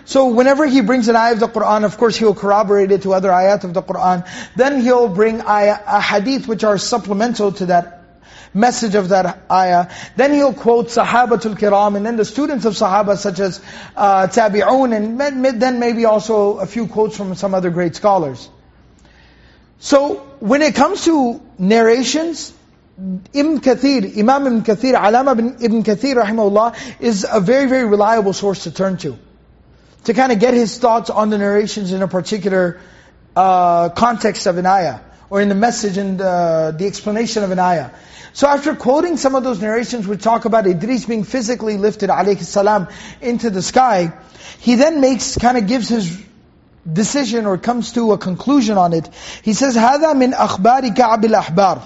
So whenever he brings an ayah of the Qur'an, of course he'll corroborate it to other ayat of the Qur'an. Then he'll bring ayah, a hadith which are supplemental to that message of that ayah. Then he'll quote Sahabatul Kiram, and then the students of Sahaba such as uh, Tabi'un, and then maybe also a few quotes from some other great scholars. So, when it comes to narrations, Ibn Kathir, Imam Ibn Kathir, Alama Ibn Kathir rahimahullah, is a very, very reliable source to turn to. To kind of get his thoughts on the narrations in a particular uh, context of an ayah, or in the message and the, the explanation of an ayah. So after quoting some of those narrations which talk about Idris being physically lifted alayhi salam into the sky, he then makes, kind of gives his decision or comes to a conclusion on it. He says, هَذَا مِنْ أَخْبَارِ كَعْبِ الْأَحْبَارِ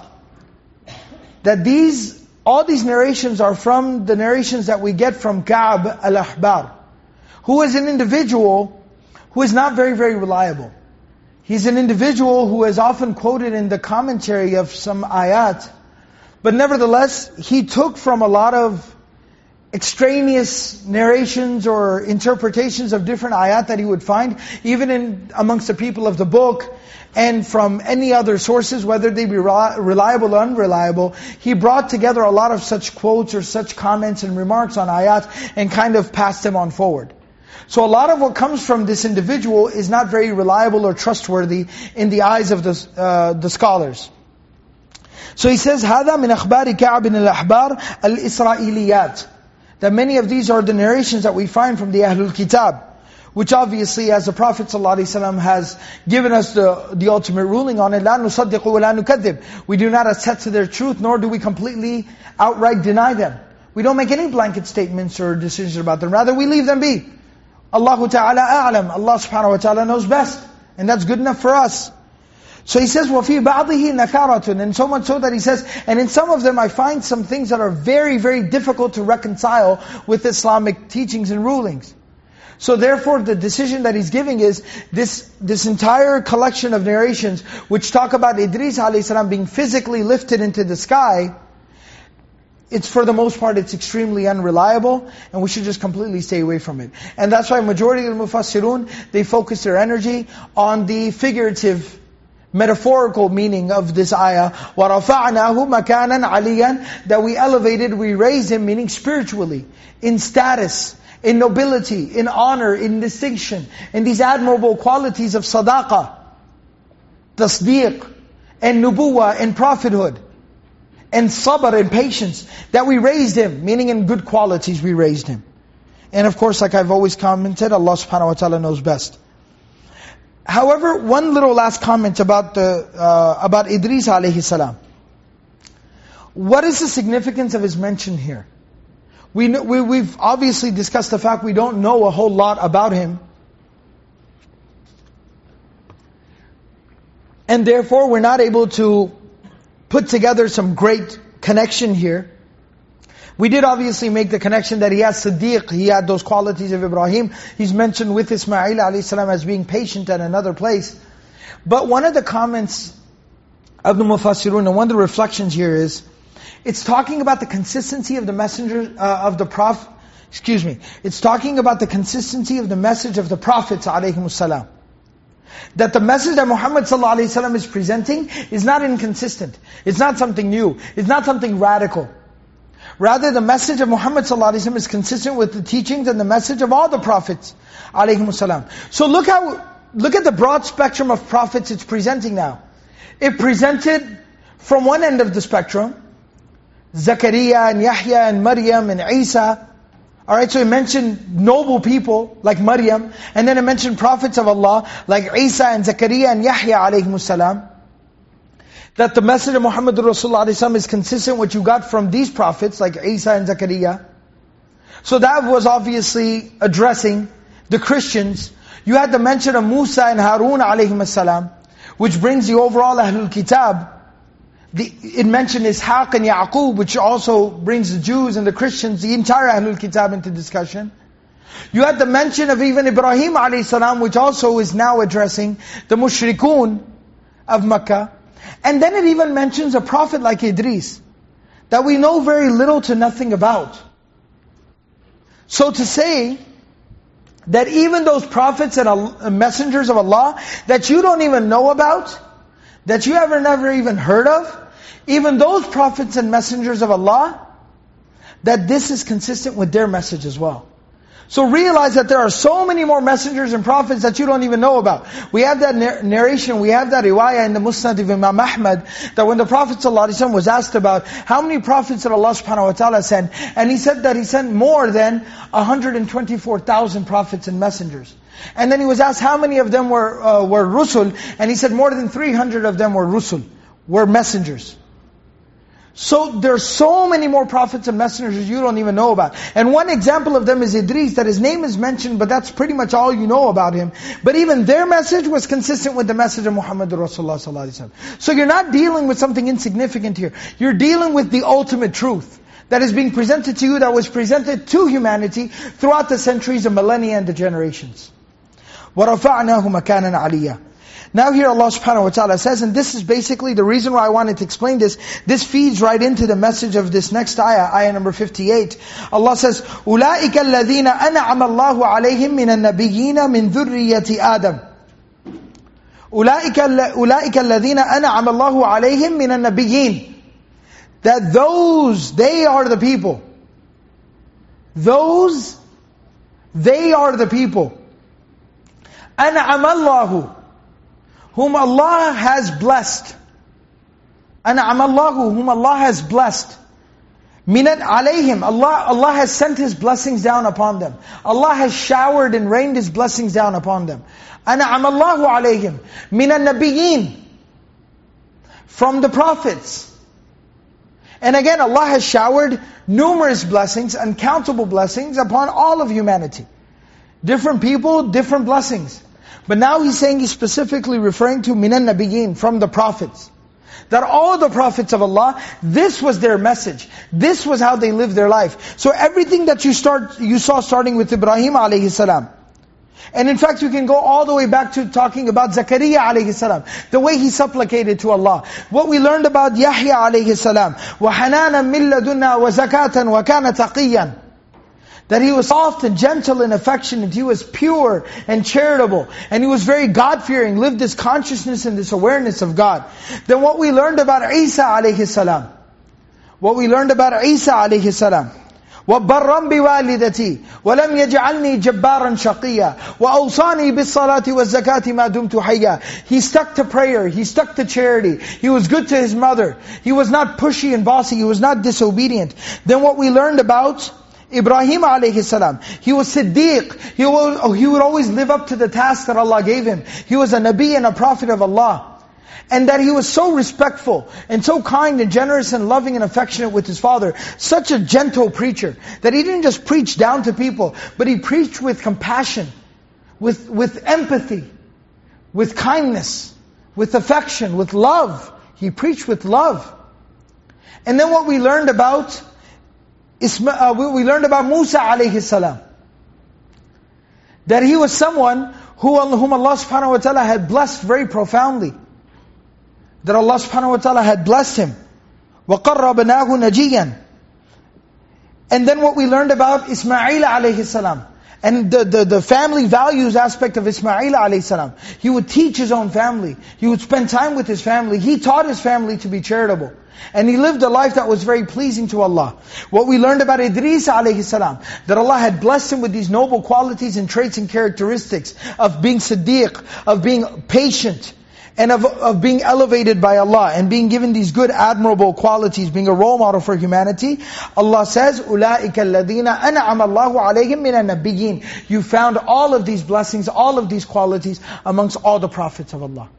That these, all these narrations are from the narrations that we get from Ka'b al-Ahbar, who is an individual who is not very, very reliable. He's an individual who is often quoted in the commentary of some ayat, but nevertheless, he took from a lot of extraneous narrations or interpretations of different ayat that he would find, even in amongst the people of the book, and from any other sources, whether they be reliable or unreliable, he brought together a lot of such quotes or such comments and remarks on ayat and kind of passed them on forward. So a lot of what comes from this individual is not very reliable or trustworthy in the eyes of the, uh, the scholars. So he says, هذا من أخبار كعب الأحبار الإسرائيليات. That many of these are the narrations that we find from the Ahlul Kitab. Which obviously, as the Prophet ﷺ has given us the, the ultimate ruling on it, لا نصدق ولا نكذب. We do not attest to their truth, nor do we completely outright deny them. We don't make any blanket statements or decisions about them. Rather, we leave them be. Allahu Ta'ala a'lam. Allah subhanahu wa ta'ala knows best. And that's good enough for us. So he says, وَفِي بَعْضِهِ نَكَارَةٌ And so much so that he says, and in some of them I find some things that are very, very difficult to reconcile with Islamic teachings and rulings. So therefore the decision that he's giving is, this, this entire collection of narrations, which talk about Idris a.s. being physically lifted into the sky, it's for the most part, it's extremely unreliable, and we should just completely stay away from it. And that's why majority of the Mufassirun, they focus their energy on the figurative metaphorical meaning of this ayah, وَرَفَعْنَاهُ مَكَانًا عَلِيًّا That we elevated, we raised him, meaning spiritually, in status, in nobility, in honor, in distinction, in these admirable qualities of sadaqah, tasdeeq, and nubuwa, and prophethood, and sabr, and patience, that we raised him, meaning in good qualities we raised him. And of course, like I've always commented, Allah subhanahu wa ta'ala knows best. However, one little last comment about the uh, about Idris alayhi salam. What is the significance of his mention here? We, know, we we've obviously discussed the fact we don't know a whole lot about him, and therefore we're not able to put together some great connection here. We did obviously make the connection that he has Siddiq, he had those qualities of Ibrahim. He's mentioned with Ismail a.s. as being patient at another place. But one of the comments of the Mufassirun, and one of the reflections here is, it's talking about the consistency of the messenger, uh, of the Prophet, excuse me, it's talking about the consistency of the message of the Prophets alayhimussalam That the message that Muhammad ﷺ is presenting is not inconsistent. It's not something new. It's not something radical. Rather, the message of Muhammad ﷺ is consistent with the teachings and the message of all the prophets ﷺ. So look how, look at the broad spectrum of prophets it's presenting now. It presented from one end of the spectrum, Zakaria and Yahya and Maryam and Isa. Alright, so he mentioned noble people like Maryam, and then he mentioned prophets of Allah like Isa and Zakaria and Yahya alayhimus salam that the message of Muhammad Rasulullah is consistent with what you got from these prophets like Isa and Zakaria. So that was obviously addressing the Christians. You had the mention of Musa and Harun alayhim salam, which brings the overall Ahlul Kitab. The, it mentioned Ishaq and Yaqub, which also brings the Jews and the Christians, the entire Ahlul Kitab into discussion. You had the mention of even Ibrahim salam, which also is now addressing the mushrikun of Makkah. And then it even mentions a prophet like Idris, that we know very little to nothing about. So to say that even those prophets and messengers of Allah that you don't even know about, that you ever never even heard of, even those prophets and messengers of Allah, that this is consistent with their message as well. So realize that there are so many more messengers and prophets that you don't even know about. We have that narration, we have that riwayah in the Musnad of Imam Ahmad, that when the Prophet ﷺ was asked about how many prophets did Allah subhanahu wa ta'ala send, and he said that he sent more than 124,000 prophets and messengers. And then he was asked how many of them were, uh, were rusul, and he said more than 300 of them were rusul, were messengers. So there's so many more prophets and messengers you don't even know about. And one example of them is Idris, that his name is mentioned, but that's pretty much all you know about him. But even their message was consistent with the message of Muhammad Rasulullah So you're not dealing with something insignificant here. You're dealing with the ultimate truth that is being presented to you, that was presented to humanity throughout the centuries, the millennia, and the generations. وَرَفَعْنَاهُ مَكَانًا عَلِيًّا now here Allah subhanahu wa ta'ala says, and this is basically the reason why I wanted to explain this, this feeds right into the message of this next ayah, ayah number 58. Allah says, أُولَٰئِكَ الَّذِينَ أَنْعَمَ اللَّهُ عَلَيْهِمْ مِنَ النَّبِيِّينَ مِنْ ذُرِّيَّةِ آدَمَ أُولَٰئِكَ, أولئك الَّذِينَ أَنْعَمَ اللَّهُ عَلَيْهِمْ مِنَ النَّبِيِّينَ That those, they are the people. Those, they are the people. أَنْعَمَ اللَّهُ whom Allah has blessed. An'am Allahu, whom Allah has blessed. Minat alayhim, Allah, Allah has sent His blessings down upon them. Allah has showered and rained His blessings down upon them. An'am Allahu alayhim, minan nabiyyin, from the prophets. And again, Allah has showered numerous blessings, uncountable blessings upon all of humanity. Different people, different blessings. But now he's saying he's specifically referring to minan nabiyyin, from the prophets. That all the prophets of Allah, this was their message. This was how they lived their life. So everything that you start, you saw starting with Ibrahim alayhi salam. And in fact, you can go all the way back to talking about Zakaria alayhi salam. The way he supplicated to Allah. What we learned about Yahya alayhi salam. وَحَنَانًا مِنْ لَدُنَّا وَزَكَاةً وَكَانَ تَقِيًّا that he was soft and gentle and affectionate. He was pure and charitable. And he was very God-fearing, lived this consciousness and this awareness of God. Then what we learned about Isa alayhi salam. What we learned about Isa alayhi salam. وَبَرًّا بِوَالِدَتِي وَلَمْ يَجْعَلْنِي جَبَّارًا شَقِيًّا وَأَوْصَانِي بِالصَّلَاةِ وَالزَّكَاةِ مَا دُمْتُ حَيًّا He stuck to prayer, he stuck to charity, he was good to his mother, he was not pushy and bossy, he was not disobedient. Then what we learned about Ibrahim alayhi salam, he was Siddiq. He, was, he would always live up to the task that Allah gave him. He was a Nabi and a Prophet of Allah. And that he was so respectful and so kind and generous and loving and affectionate with his father. Such a gentle preacher. That he didn't just preach down to people, but he preached with compassion, with, with empathy, with kindness, with affection, with love. He preached with love. And then what we learned about Isma, uh, we, we learned about Musa alayhi salam. That he was someone who, whom Allah subhanahu wa ta'ala had blessed very profoundly. That Allah subhanahu wa ta'ala had blessed him. وَقَرَّبْنَاهُ نَجِيًّا And then what we learned about Ismail alayhi salam. And the, the, the family values aspect of Ismail salam. He would teach his own family. He would spend time with his family. He taught his family to be charitable. And he lived a life that was very pleasing to Allah. What we learned about Idris salam, that Allah had blessed him with these noble qualities and traits and characteristics of being siddiq, of being patient, and of, of being elevated by Allah and being given these good admirable qualities, being a role model for humanity, Allah says, أُولَٰئِكَ الَّذِينَ أَنْعَمَ اللَّهُ عَلَيْهِمْ مِنَ النَّبِيِّينَ You found all of these blessings, all of these qualities amongst all the prophets of Allah.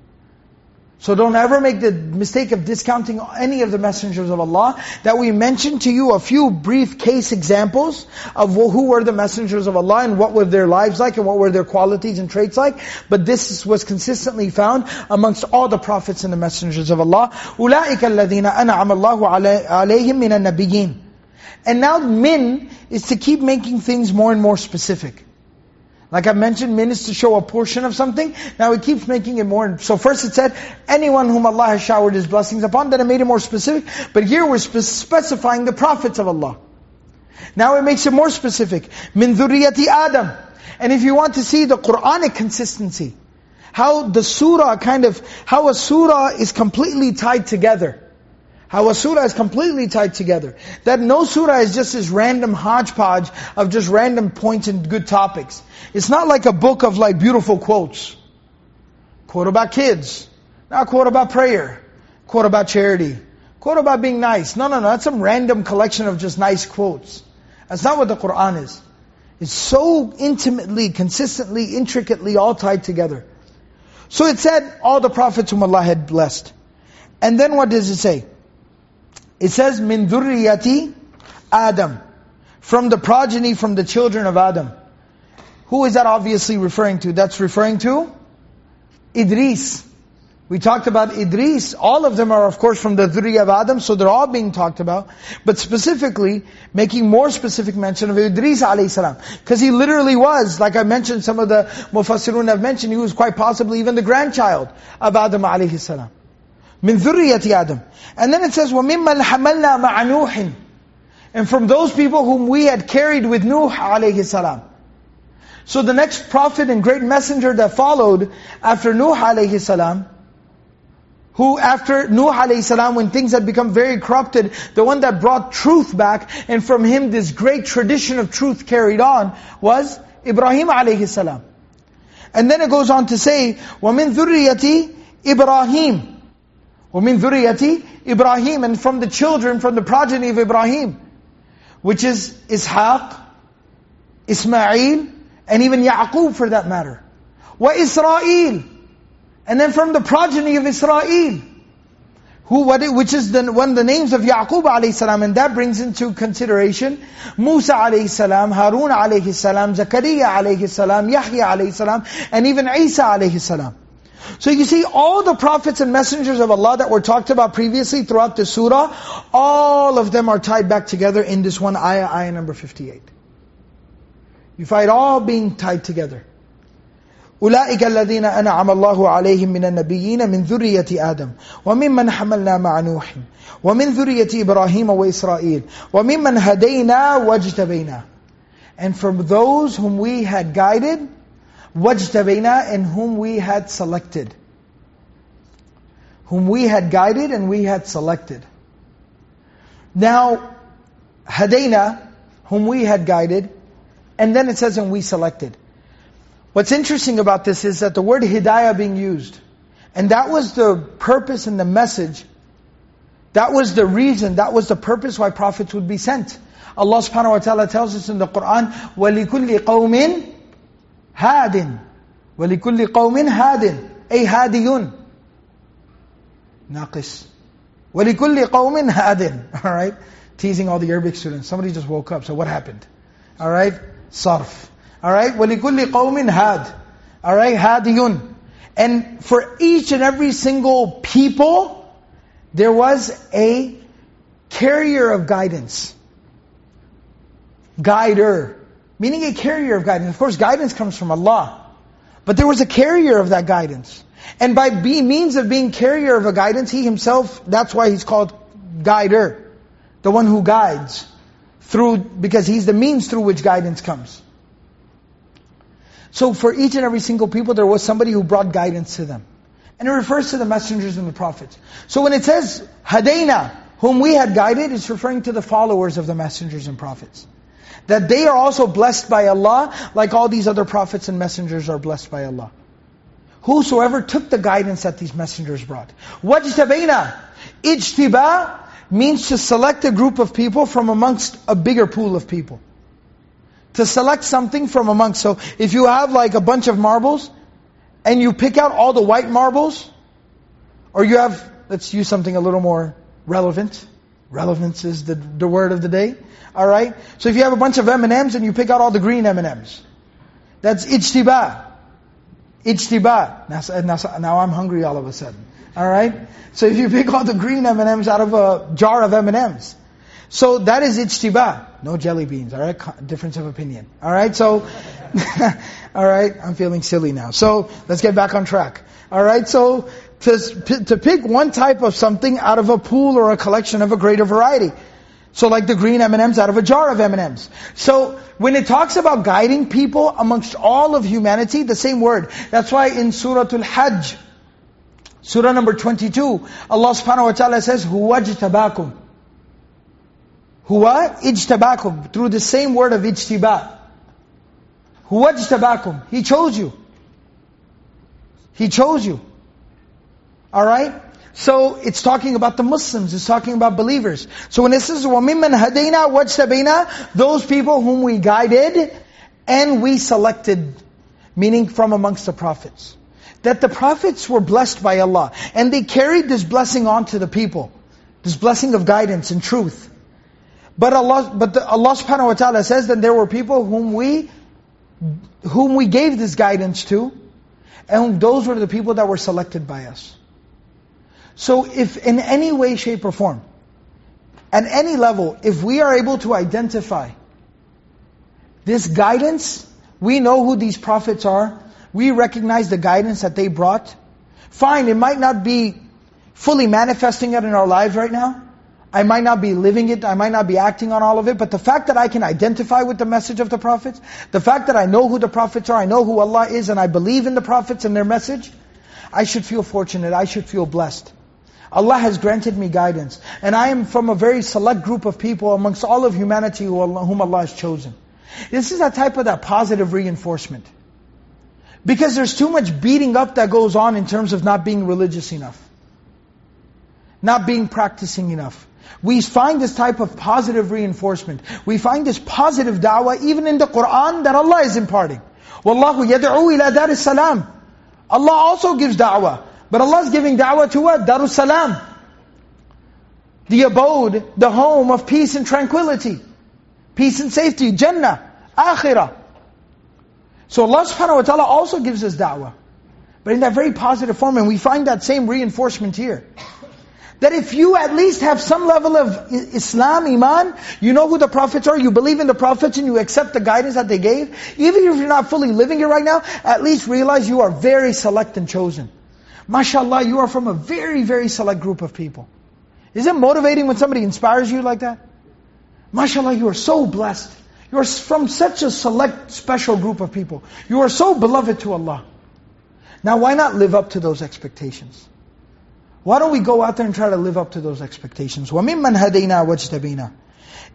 So don't ever make the mistake of discounting any of the messengers of Allah. That we mentioned to you a few brief case examples of who were the messengers of Allah and what were their lives like and what were their qualities and traits like. But this was consistently found amongst all the prophets and the messengers of Allah. أُولَٰئِكَ الَّذِينَ أَنْعَمَ اللَّهُ عَلَيْهِمْ مِنَ النَّبِيِّينَ And now min is to keep making things more and more specific. Like I mentioned, is to show a portion of something. Now it keeps making it more. So first it said, anyone whom Allah has showered His blessings upon, then it made it more specific. But here we're spe specifying the prophets of Allah. Now it makes it more specific. Min Adam. And if you want to see the Quranic consistency, how the surah kind of, how a surah is completely tied together. How a surah is completely tied together. That no surah is just this random hodgepodge of just random points and good topics. It's not like a book of like beautiful quotes. Quote about kids. Not quote about prayer. Quote about charity. Quote about being nice. No, no, no. That's some random collection of just nice quotes. That's not what the Qur'an is. It's so intimately, consistently, intricately all tied together. So it said all the prophets whom Allah had blessed. And then what does it say? It says, min dhurriyati Adam. From the progeny, from the children of Adam. Who is that obviously referring to? That's referring to Idris. We talked about Idris. All of them are of course from the dhurriya of Adam, so they're all being talked about. But specifically, making more specific mention of Idris salam. Because he literally was, like I mentioned, some of the Mufassirun have mentioned, he was quite possibly even the grandchild of Adam salam Min dhurriyati Adam. And then it says, وَمِمَّنْ حَمَلْنَا مَعَ نُوحٍ And from those people whom we had carried with Nuh alayhi salam. So the next prophet and great messenger that followed after Nuh alayhi salam, who after Nuh alayhi salam, when things had become very corrupted, the one that brought truth back, and from him this great tradition of truth carried on, was Ibrahim alayhi salam. And then it goes on to say, وَمِن ذُرِّيَّةِ إِبْرَاهِيمِ وَمِن ذُرِّيَّةِ Ibrahim, and from the children, from the progeny of Ibrahim, which is Ishaq, Ismail, and even Yaqub for that matter. Wa Israel, and then from the progeny of Israel, who, what, it- which is the, one of the names of Yaqub alayhi salam, and that brings into consideration Musa alayhi salam, Harun alayhi salam, Zakaria alayhi salam, Yahya alayhi salam, and even Isa alayhi salam. So you see, all the prophets and messengers of Allah that were talked about previously throughout the surah, all of them are tied back together in this one ayah, ayah number 58. You find all being tied together. أولئك الذين أنعم الله عليهم من النبيين من ذرية آدم وممن حملنا مع نوح ومن ذرية إبراهيم وإسرائيل وممن هدينا واجتبينا And from those whom we had guided واجتبينا and whom we had selected whom we had guided and we had selected now هدينا whom we had guided and then it says and we selected What's interesting about this is that the word hidayah being used, and that was the purpose and the message, that was the reason, that was the purpose why prophets would be sent. Allah subhanahu wa ta'ala tells us in the Quran, وَلِكُلِّ قَوْمٍ هَادٍ وَلِكُلِّ قَوْمٍ هَادٍ أي هاديون ناقص وَلِكُلِّ قَوْمٍ هَادٍ Alright? Teasing all the Arabic students. Somebody just woke up, so what happened? Alright? Sarf. Alright? وَلِكُلِّ قَوْمٍ هَادٍ Alright? هَادِيٌ And for each and every single people, there was a carrier of guidance. Guider. Meaning a carrier of guidance. Of course, guidance comes from Allah. But there was a carrier of that guidance. And by means of being carrier of a guidance, he himself, that's why he's called guider. The one who guides. Through, because he's the means through which guidance comes. So for each and every single people, there was somebody who brought guidance to them. And it refers to the messengers and the prophets. So when it says, Hadayna, whom we had guided, it's referring to the followers of the messengers and prophets. That they are also blessed by Allah, like all these other prophets and messengers are blessed by Allah. Whosoever took the guidance that these messengers brought. Wajtabaina. Ijtiba means to select a group of people from amongst a bigger pool of people. To select something from amongst. So if you have like a bunch of marbles, and you pick out all the white marbles, or you have, let's use something a little more relevant. Relevance is the, the word of the day. Alright? So if you have a bunch of M&Ms and you pick out all the green M&Ms, that's ijtiba. Ijtiba. Now, I'm hungry all of a sudden. Alright? So if you pick all the green M&Ms out of a jar of M&Ms, so that is ijtiba. No jelly beans, alright? Difference of opinion. Alright, so, alright, I'm feeling silly now. So, let's get back on track. Alright, so, to, to pick one type of something out of a pool or a collection of a greater variety. So like the green M&Ms out of a jar of M&Ms. So, when it talks about guiding people amongst all of humanity, the same word. That's why in Surah Al-Hajj, Surah number 22, Allah subhanahu wa ta'ala says, هُوَجْتَبَاكُمْ Huwa ijtabakum. Through the same word of ijtiba. Huwa ijtabakum. He chose you. He chose you. Alright? So it's talking about the Muslims, it's talking about believers. So when it says, وَمِمَّنْ هَدَيْنَا وَاجْتَبَيْنَا Those people whom we guided and we selected, meaning from amongst the prophets. That the prophets were blessed by Allah and they carried this blessing on to the people. This blessing of guidance and truth. But Allah, but the, Allah subhanahu wa ta'ala says that there were people whom we, whom we gave this guidance to, and those were the people that were selected by us. So if in any way, shape or form, at any level, if we are able to identify this guidance, we know who these prophets are, we recognize the guidance that they brought, fine, it might not be fully manifesting it in our lives right now, I might not be living it, I might not be acting on all of it, but the fact that I can identify with the message of the prophets, the fact that I know who the prophets are, I know who Allah is, and I believe in the prophets and their message, I should feel fortunate, I should feel blessed. Allah has granted me guidance. And I am from a very select group of people amongst all of humanity whom Allah has chosen. This is a type of that positive reinforcement. Because there's too much beating up that goes on in terms of not being religious enough. Not being practicing enough. We find this type of positive reinforcement. We find this positive da'wah even in the Qur'an that Allah is imparting. Wallahu yad'u ila dar salam. Allah also gives da'wah. But Allah is giving da'wah to what? Darus Salam. the abode, the home of peace and tranquility. Peace and safety, Jannah, Akhirah. So Allah subhanahu wa ta'ala also gives us da'wah. But in that very positive form, and we find that same reinforcement here. That if you at least have some level of Islam, Iman, you know who the prophets are, you believe in the prophets and you accept the guidance that they gave, even if you're not fully living it right now, at least realize you are very select and chosen. MashaAllah, you are from a very, very select group of people. Is it motivating when somebody inspires you like that? MashaAllah, you are so blessed. You are from such a select, special group of people. You are so beloved to Allah. Now why not live up to those expectations? Why don't we go out there and try to live up to those expectations? وَمِمَّنْ هَدَيْنَا وَاجْتَبِينَا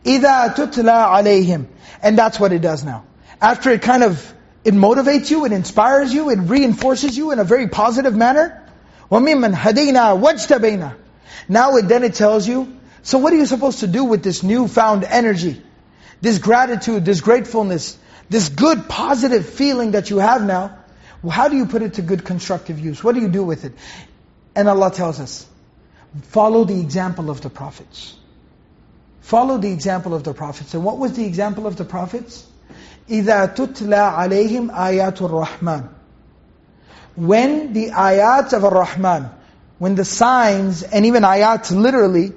إِذَا تُتْلَى عَلَيْهِمْ And that's what it does now. After it kind of, it motivates you, it inspires you, it reinforces you in a very positive manner. وَمِمَّنْ هَدَيْنَا وَاجْتَبِينَا Now it, then it tells you, so what are you supposed to do with this newfound energy? This gratitude, this gratefulness, this good positive feeling that you have now, how do you put it to good constructive use? What do you do with it? And Allah tells us, follow the example of the prophets. Follow the example of the prophets. And what was the example of the prophets? إِذَا تُتْلَى عَلَيْهِمْ آيَاتُ الرَّحْمَنِ When the ayat of Ar-Rahman, when the signs, and even ayat literally,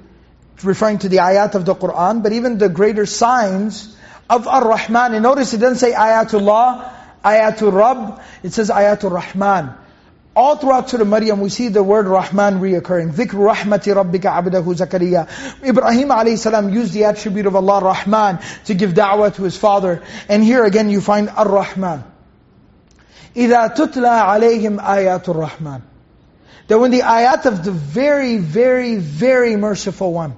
referring to the ayat of the Qur'an, but even the greater signs of Ar-Rahman. And notice it doesn't say ayatullah, ayatul Rabb, it says ayatul Rahman. All throughout Surah Maryam, we see the word Rahman reoccurring. ذِكْرُ رَحْمَةِ رَبِّكَ عَبْدَهُ زَكَرِيَّا Ibrahim a.s. used the attribute of Allah, Rahman, to give da'wah to his father. And here again you find Ar-Rahman. إِذَا تُتْلَى عَلَيْهِمْ آيَاتُ الرَّحْمَنِ That when the ayat of the very, very, very merciful one,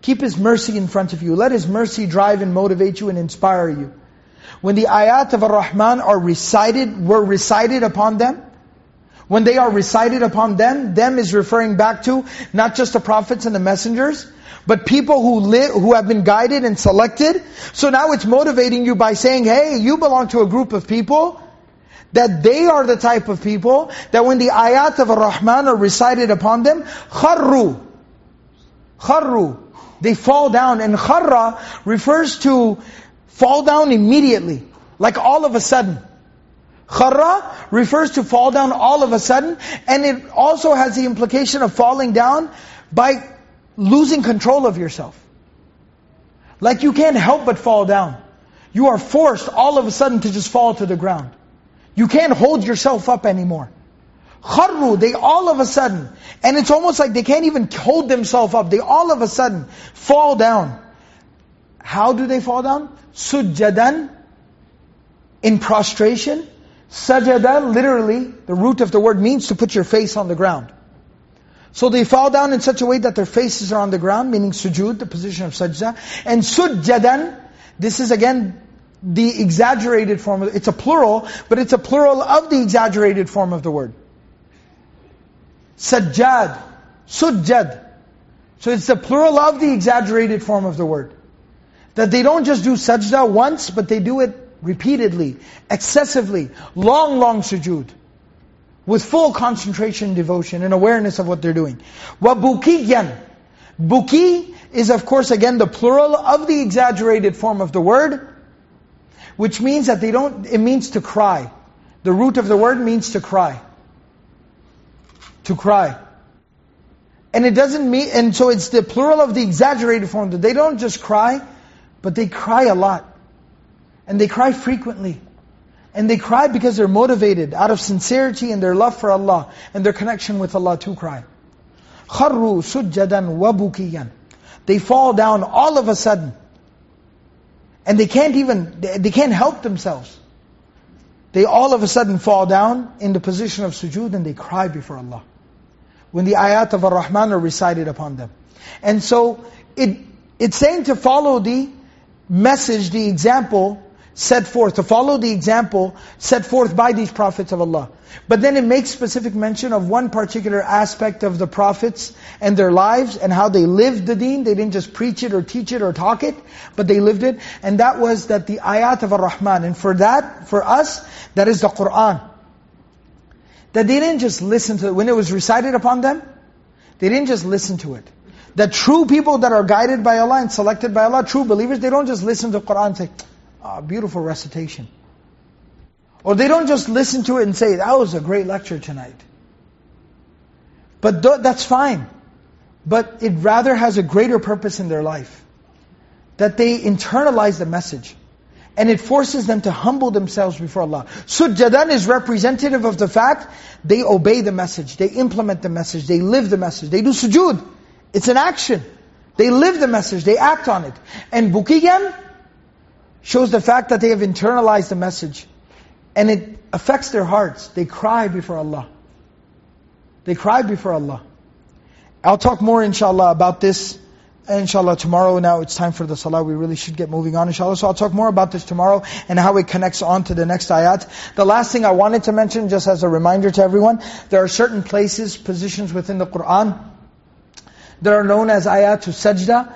keep His mercy in front of you. Let His mercy drive and motivate you and inspire you. When the ayat of Ar-Rahman are recited, were recited upon them, when they are recited upon them, them is referring back to not just the prophets and the messengers, but people who live, who have been guided and selected. So now it's motivating you by saying, hey, you belong to a group of people that they are the type of people that when the ayat of Ar-Rahman are recited upon them, kharru, kharru, they fall down. And kharra refers to fall down immediately, like all of a sudden. Kharra refers to fall down all of a sudden, and it also has the implication of falling down by losing control of yourself. Like you can't help but fall down. You are forced all of a sudden to just fall to the ground. You can't hold yourself up anymore. Kharru, they all of a sudden, and it's almost like they can't even hold themselves up. They all of a sudden fall down. How do they fall down? Sujjadan, in prostration, Sajada, literally, the root of the word means to put your face on the ground. So they fall down in such a way that their faces are on the ground, meaning sujood, the position of sajda. And sujjadan, this is again the exaggerated form. Of, it's a plural, but it's a plural of the exaggerated form of the word. Sajjad, sujjad. So it's the plural of the exaggerated form of the word. That they don't just do sajda once, but they do it repeatedly, excessively, long, long sujood. With full concentration, devotion, and awareness of what they're doing. وَبُكِيًّا Buki is of course again the plural of the exaggerated form of the word, which means that they don't, it means to cry. The root of the word means to cry. To cry. And it doesn't mean, and so it's the plural of the exaggerated form. That they don't just cry, but they cry a lot. And they cry frequently. And they cry because they're motivated out of sincerity and their love for Allah and their connection with Allah to cry. خَرُّوا سُجَّدًا وَبُكِيًّا They fall down all of a sudden. And they can't even, they can't help themselves. They all of a sudden fall down in the position of sujood and they cry before Allah. When the ayat of Ar-Rahman are recited upon them. And so, it it's saying to follow the message, the example set forth, to follow the example set forth by these prophets of Allah. But then it makes specific mention of one particular aspect of the prophets and their lives and how they lived the deen. They didn't just preach it or teach it or talk it, but they lived it. And that was that the ayat of Ar-Rahman. And for that, for us, that is the Qur'an. That they didn't just listen to it. When it was recited upon them, they didn't just listen to it. That true people that are guided by Allah and selected by Allah, true believers, they don't just listen to Qur'an and say, ah, beautiful recitation. Or they don't just listen to it and say, that was a great lecture tonight. But th that's fine. But it rather has a greater purpose in their life. That they internalize the message. And it forces them to humble themselves before Allah. Sujjadan is representative of the fact they obey the message, they implement the message, they live the message, they do sujood. It's an action. They live the message, they act on it. And bukiyan shows the fact that they have internalized the message. And it affects their hearts. They cry before Allah. They cry before Allah. I'll talk more inshallah about this inshallah tomorrow now it's time for the salah we really should get moving on inshallah so I'll talk more about this tomorrow and how it connects on to the next ayat the last thing I wanted to mention just as a reminder to everyone there are certain places positions within the Quran that are known as ayat to sajda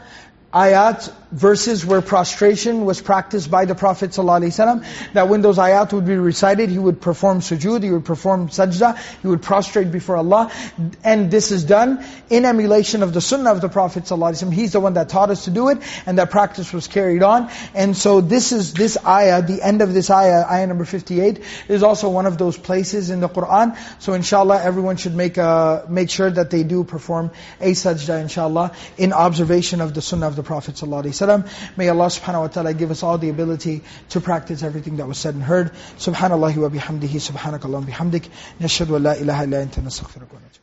ayat, verses where prostration was practiced by the Prophet ﷺ, that when those ayat would be recited, he would perform sujood, he would perform sajda, he would prostrate before Allah. And this is done in emulation of the sunnah of the Prophet ﷺ. He's the one that taught us to do it, and that practice was carried on. And so this is, this ayah, the end of this ayah, ayah number 58, is also one of those places in the Qur'an. So inshallah, everyone should make a, make sure that they do perform a sajda, inshallah, in observation of the sunnah of the Prophet ﷺ. May Allah subhanahu wa ta'ala give us all the ability to practice everything that was said and heard. Subhanallah wa bihamdihi, subhanakallah bihamdik. Nashadu wa la ilaha illa anta nastaghfiruka wa.